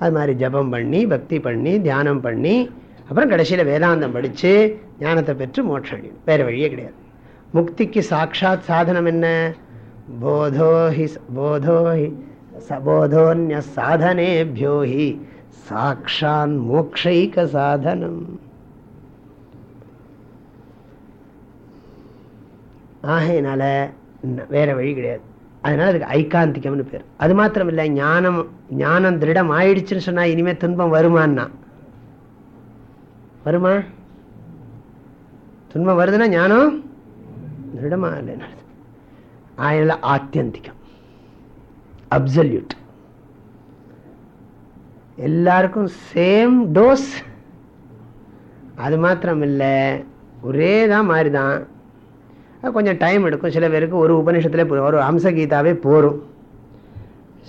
அது மாதிரி ஜபம் பண்ணி பக்தி பண்ணி தியானம் பண்ணி அப்புறம் கடைசியில் வேதாந்தம் படித்து ஞானத்தை பெற்று மோட்சம் அடையணும் வேறு வழியே கிடையாது. முக்திக்கு சாட்சாத் சாதனம் என்ன? போதோஹி போதோஹி சபோதோன்ய சாதனேபியோஹி சாட்சான் மோக்ஷைக சாதனம். ஆகையினால வேற வழி கிடையாது. அதனால அதுக்கு ஐகாந்திக்கம்னு பேர். அது மாத்திரம் இல்லை ஞானம் ஞானம் திருடம் ஆயிடுச்சுன்னு சொன்னா இனிமே துன்பம் வருமானா வருமா? துன்பம் வருதுன்னா ஞானம் திருடமா இல்லைன்னு அதனால ஆத்தியந்திகம் அப்சல்யூட் எல்லாருக்கும் சேம் டோஸ் அது மாத்திரம் இல்லை ஒரே தான் மாதிரி தான் கொஞ்சம் டைம் எடுக்கும். சில பேருக்கு ஒரு உபநிஷத்துல ஒரு அம்சகீதாவே போகும்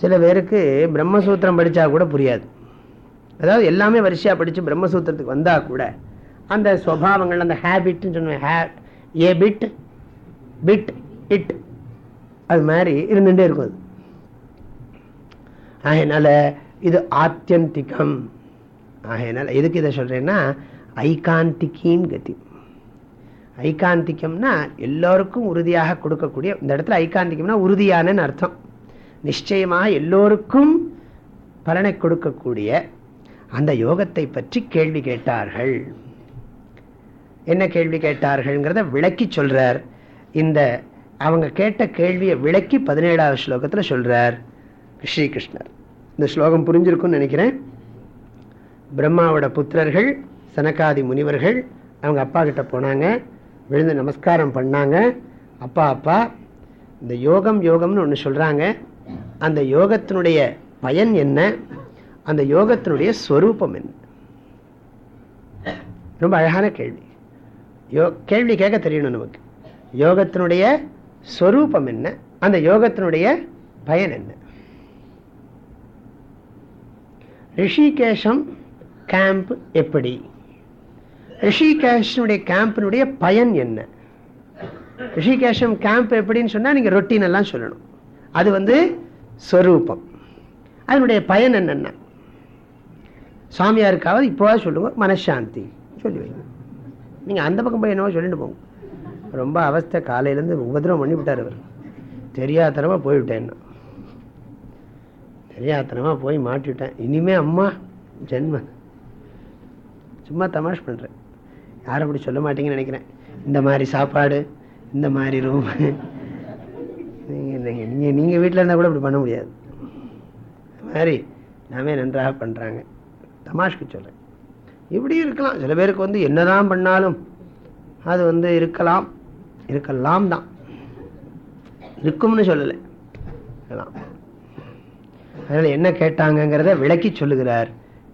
சில பேருக்கு பிரம்மசூத்திரம் படித்தா கூட புரியாது. அதாவது எல்லாமே வரிசையாக படித்து பிரம்மசூத்திரத்துக்கு வந்தால் கூட அந்த சுவாவங்கள் அந்த ஹேபிட்னு சொன்ன hey a bit bit it அது மாதிரி இருந்துகிட்டே இருக்கும் அது. அதனால் இது ஆத்தியந்திகம். ஆகையினால எதுக்கு இதை சொல்கிறேன்னா ஐகாந்திக்கின் கதி. ஐகாந்திக்கம்னா எல்லோருக்கும் உறுதியாக கொடுக்கக்கூடிய இந்த இடத்துல ஐகாந்திக்கம்னா உறுதியான அர்த்தம். நிச்சயமாக எல்லோருக்கும் பலனை கொடுக்கக்கூடிய அந்த யோகத்தை பற்றி கேள்வி கேட்டார்கள். என்ன கேள்வி கேட்டார்கள்ங்கிறத விளக்கி சொல்றார். இந்த அவங்க கேட்ட கேள்வியை விளக்கி பதினேழாவது ஸ்லோகத்தில் சொல்றார் ஸ்ரீகிருஷ்ணர். இந்த ஸ்லோகம் புரிஞ்சிருக்கும்னு நினைக்கிறேன். பிரம்மாவோட புத்திரர்கள் சனகாதி முனிவர்கள் அவங்க அப்பா கிட்ட போனாங்க. விழுந்து நமஸ்காரம் பண்ணாங்க. அப்பா அப்பா இந்த யோகம் யோகம்னு ஒன்று சொல்கிறாங்க அந்த யோகத்தினுடைய பயன் என்ன? அந்த யோகத்தினுடைய ஸ்வரூபம் என்ன? ரொம்ப அழகான கேள்வி. யோ கேள்வி கேட்க தெரியணும் நமக்கு. யோகத்தினுடைய ஸ்வரூபம் என்ன? அந்த யோகத்தினுடைய பயன் என்ன? ரிஷிகேஷம் கேம்ப் எப்படி? ரிஷிகேஷனுடைய கேம்பினுடைய பயன் என்ன? ரிஷிகேஷம் கேம்ப் எப்படின்னு சொன்னால் நீங்கள் ரொட்டீன் எல்லாம் சொல்லணும். அது வந்து ஸ்வரூபம் அதனுடைய பயன் என்னென்ன சாமியாருக்காவது இப்போவாது சொல்லுங்க. மனசாந்தி. சொல்லி வைங்க. நீங்கள் அந்த பக்கம் போய் என்னவோ சொல்லிட்டு போங்க. ரொம்ப அவஸ்தை. காலையிலேருந்து உபதிரவம் பண்ணி விட்டார் அவர் தெரியாதனமாக போய்விட்டேன் தெரியாதனமாக போய் மாட்டிவிட்டேன் இனிமே அம்மா ஜென்ம. சும்மா தமாஷ் பண்ணுறேன் யாரும் அப்படி சொல்ல மாட்டீங்கன்னு நினைக்கிறேன். இந்த மாதிரி சாப்பாடு இந்த மாதிரி ரூம் நீங்கள் நீங்கள் நீங்கள் வீட்டில் இருந்தால் கூட இப்படி பண்ண முடியாது. மாதிரி எல்லாமே நன்றாக பண்ணுறாங்க தமாஷ்க்கு சொல்கிறேன் இப்படி இருக்கலாம். சில பேருக்கு வந்து என்னதான் பண்ணாலும் அது வந்து இருக்கலாம். இருக்கலாம் தான். இருக்கும்னு சொல்லலை. அதனால் என்ன கேட்டாங்கிறத விளக்கி சொல்லுகிறார்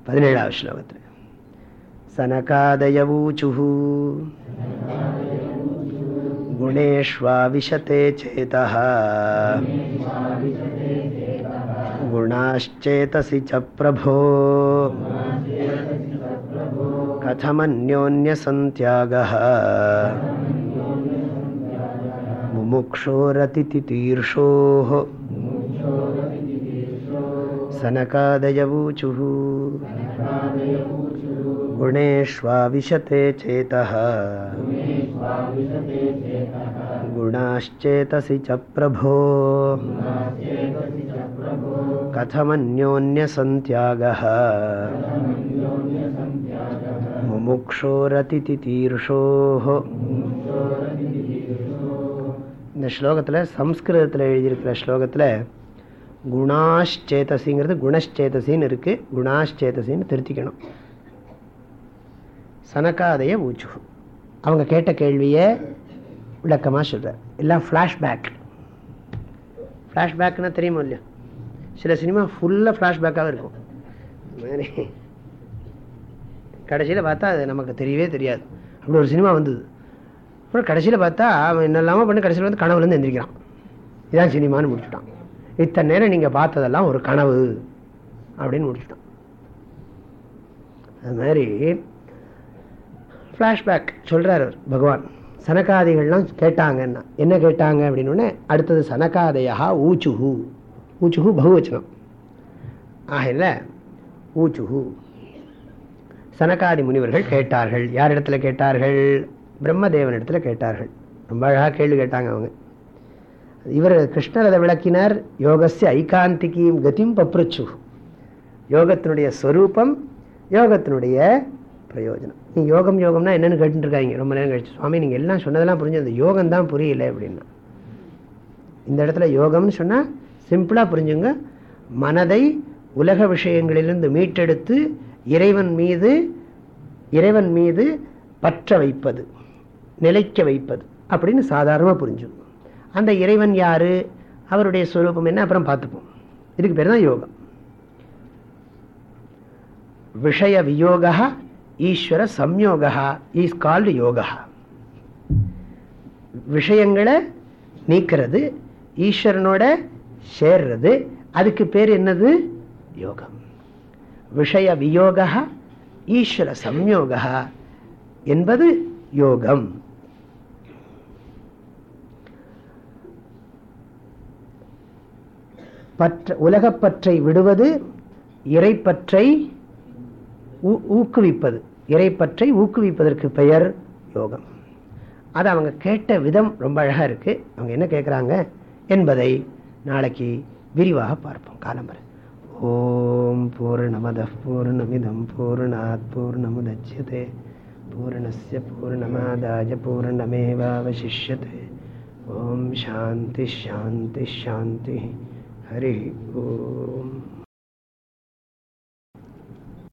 பதினேழாவது ஸ்லோகத்தில். சனகாதயவூச்சு குணேஷ்வா விஷத்தே சேதா गुणाश्चेतसि च प्रभो। कथमन्योन्यसन्त्यागः। मुमुक्षोरतितितीर्षोः सनकादयवूचुः। गुणेष्वाविशते चेतः गुणाश्चेतसि च प्रभो कथमन्योन्यसन्त्यागः முமுக்ஷோரதிதிதீர்ஷோः இந்த ஸ்லோகத்தில் சம்ஸ்கிருதத்தில் எழுதியிருக்கிற ஸ்லோகத்தில் குணாஷ்சேதசிங்கிறது குணஷ்சேதசின்னு இருக்குது குணாஷ்சேதசின்னு திருத்திக்கணும் சனக்காதைய ஊச்சு அவங்க கேட்ட கேள்வியை விளக்கமாக சொல்கிறார் எல்லாம் ஃப்ளாஷ்பேக் ஃப்ளாஷ்பேக்னா தெரியுமோ இல்லையா? சில சினிமா ஃபுல்லாக ஃப்ளாஷ்பேக்காக இருக்கும். மாதிரி கடைசியில் பார்த்தா அது நமக்கு தெரியவே தெரியாது. அப்படி ஒரு சினிமா வந்தது. அப்புறம் கடைசியில் பார்த்தா அவன் என்னெல்லாமல் பண்ணி கடைசியில் வந்து கனவுலேருந்து எந்திரிக்கிறான். இதான் சினிமான்னு முடிச்சுட்டான். இத்தனை நேரம் நீங்கள் பார்த்ததெல்லாம் ஒரு கனவு அப்படின்னு முடிச்சுட்டான். அது மாதிரி ஃப்ளாஷ்பேக் சொல்கிறார் அவர் பகவான். சனகாதிகள்லாம் கேட்டாங்கன்னா என்ன கேட்டாங்க அப்படின்னு அடுத்தது சனகாதையா ஊச்சுஹு. ஊச்சுஹு பகுவச்சனம். ஆகல ஊச்சுஹு. சனகாதி முனிவர்கள் கேட்டார்கள். யார் இடத்துல கேட்டார்கள்? பிரம்மதேவன் இடத்துல கேட்டார்கள். ரொம்ப அழகாக கேள்வி கேட்டாங்க அவங்க. இவர் கிருஷ்ணர் அதை விளக்கினார் யோகஸ்ய ஐகாந்திகியும் கதியும் பப்ருச்சு யோகத்தினுடைய ஸ்வரூபம் யோகத்தினுடைய பிரயோஜனம். நீ யோகம் யோகம்னா என்னென்னு கேட்டுருக்காங்க ரொம்ப நேரம் கழிச்சு. சுவாமி நீங்கள் எல்லாம் சொன்னதெல்லாம் புரிஞ்சு அந்த யோகம் தான் புரியல அப்படின்னா. இந்த இடத்துல யோகம்னு சொன்னால் சிம்பிளாக புரிஞ்சுங்க. மனதை உலக விஷயங்களிலிருந்து மீட்டெடுத்து இறைவன் மீது இறைவன் மீது பற்ற வைப்பது நிலைக்க வைப்பது அப்படின்னு சாதாரணமாக புரிஞ்சுக்கணும் அந்த இறைவன் யார்? அவருடைய ஸ்வரூபம் என்ன? அப்புறம் பார்த்துப்போம். இதுக்கு பேர் தான் யோகம். விஷய வியோகா ஈஸ்வர சம்யோகா இஸ் கால்டு யோகா. விஷயங்களை நீக்கிறது ஈஸ்வரனோட சேர்றது அதுக்கு பேர் என்னது? யோகம். விஷய வியோகா ஈஸ்வர சம்யோகா என்பது யோகம். பற்ற உலகப்பற்றை விடுவது இறைப்பற்றை ஊக்குவிப்பது. இறைப்பற்றை ஊக்குவிப்பதற்கு பெயர் யோகம். அது அவங்க கேட்ட விதம் ரொம்ப அழகாக இருக்குது அவங்க என்ன கேட்குறாங்க என்பதை நாளைக்கு விரிவாக பார்ப்போம். காலம்பரை ஓம் பூர்ணமத பூர்ணமிதம் பூர்ணாத் பூர்ணமுதட்சியதே பூர்ணஸ்ய பூர்ணமாதாய பூர்ணமேவாவசிஷ்யते ஓம் சாந்தி ஷாந்தி ஷாந்தி ஹரி ஓம்.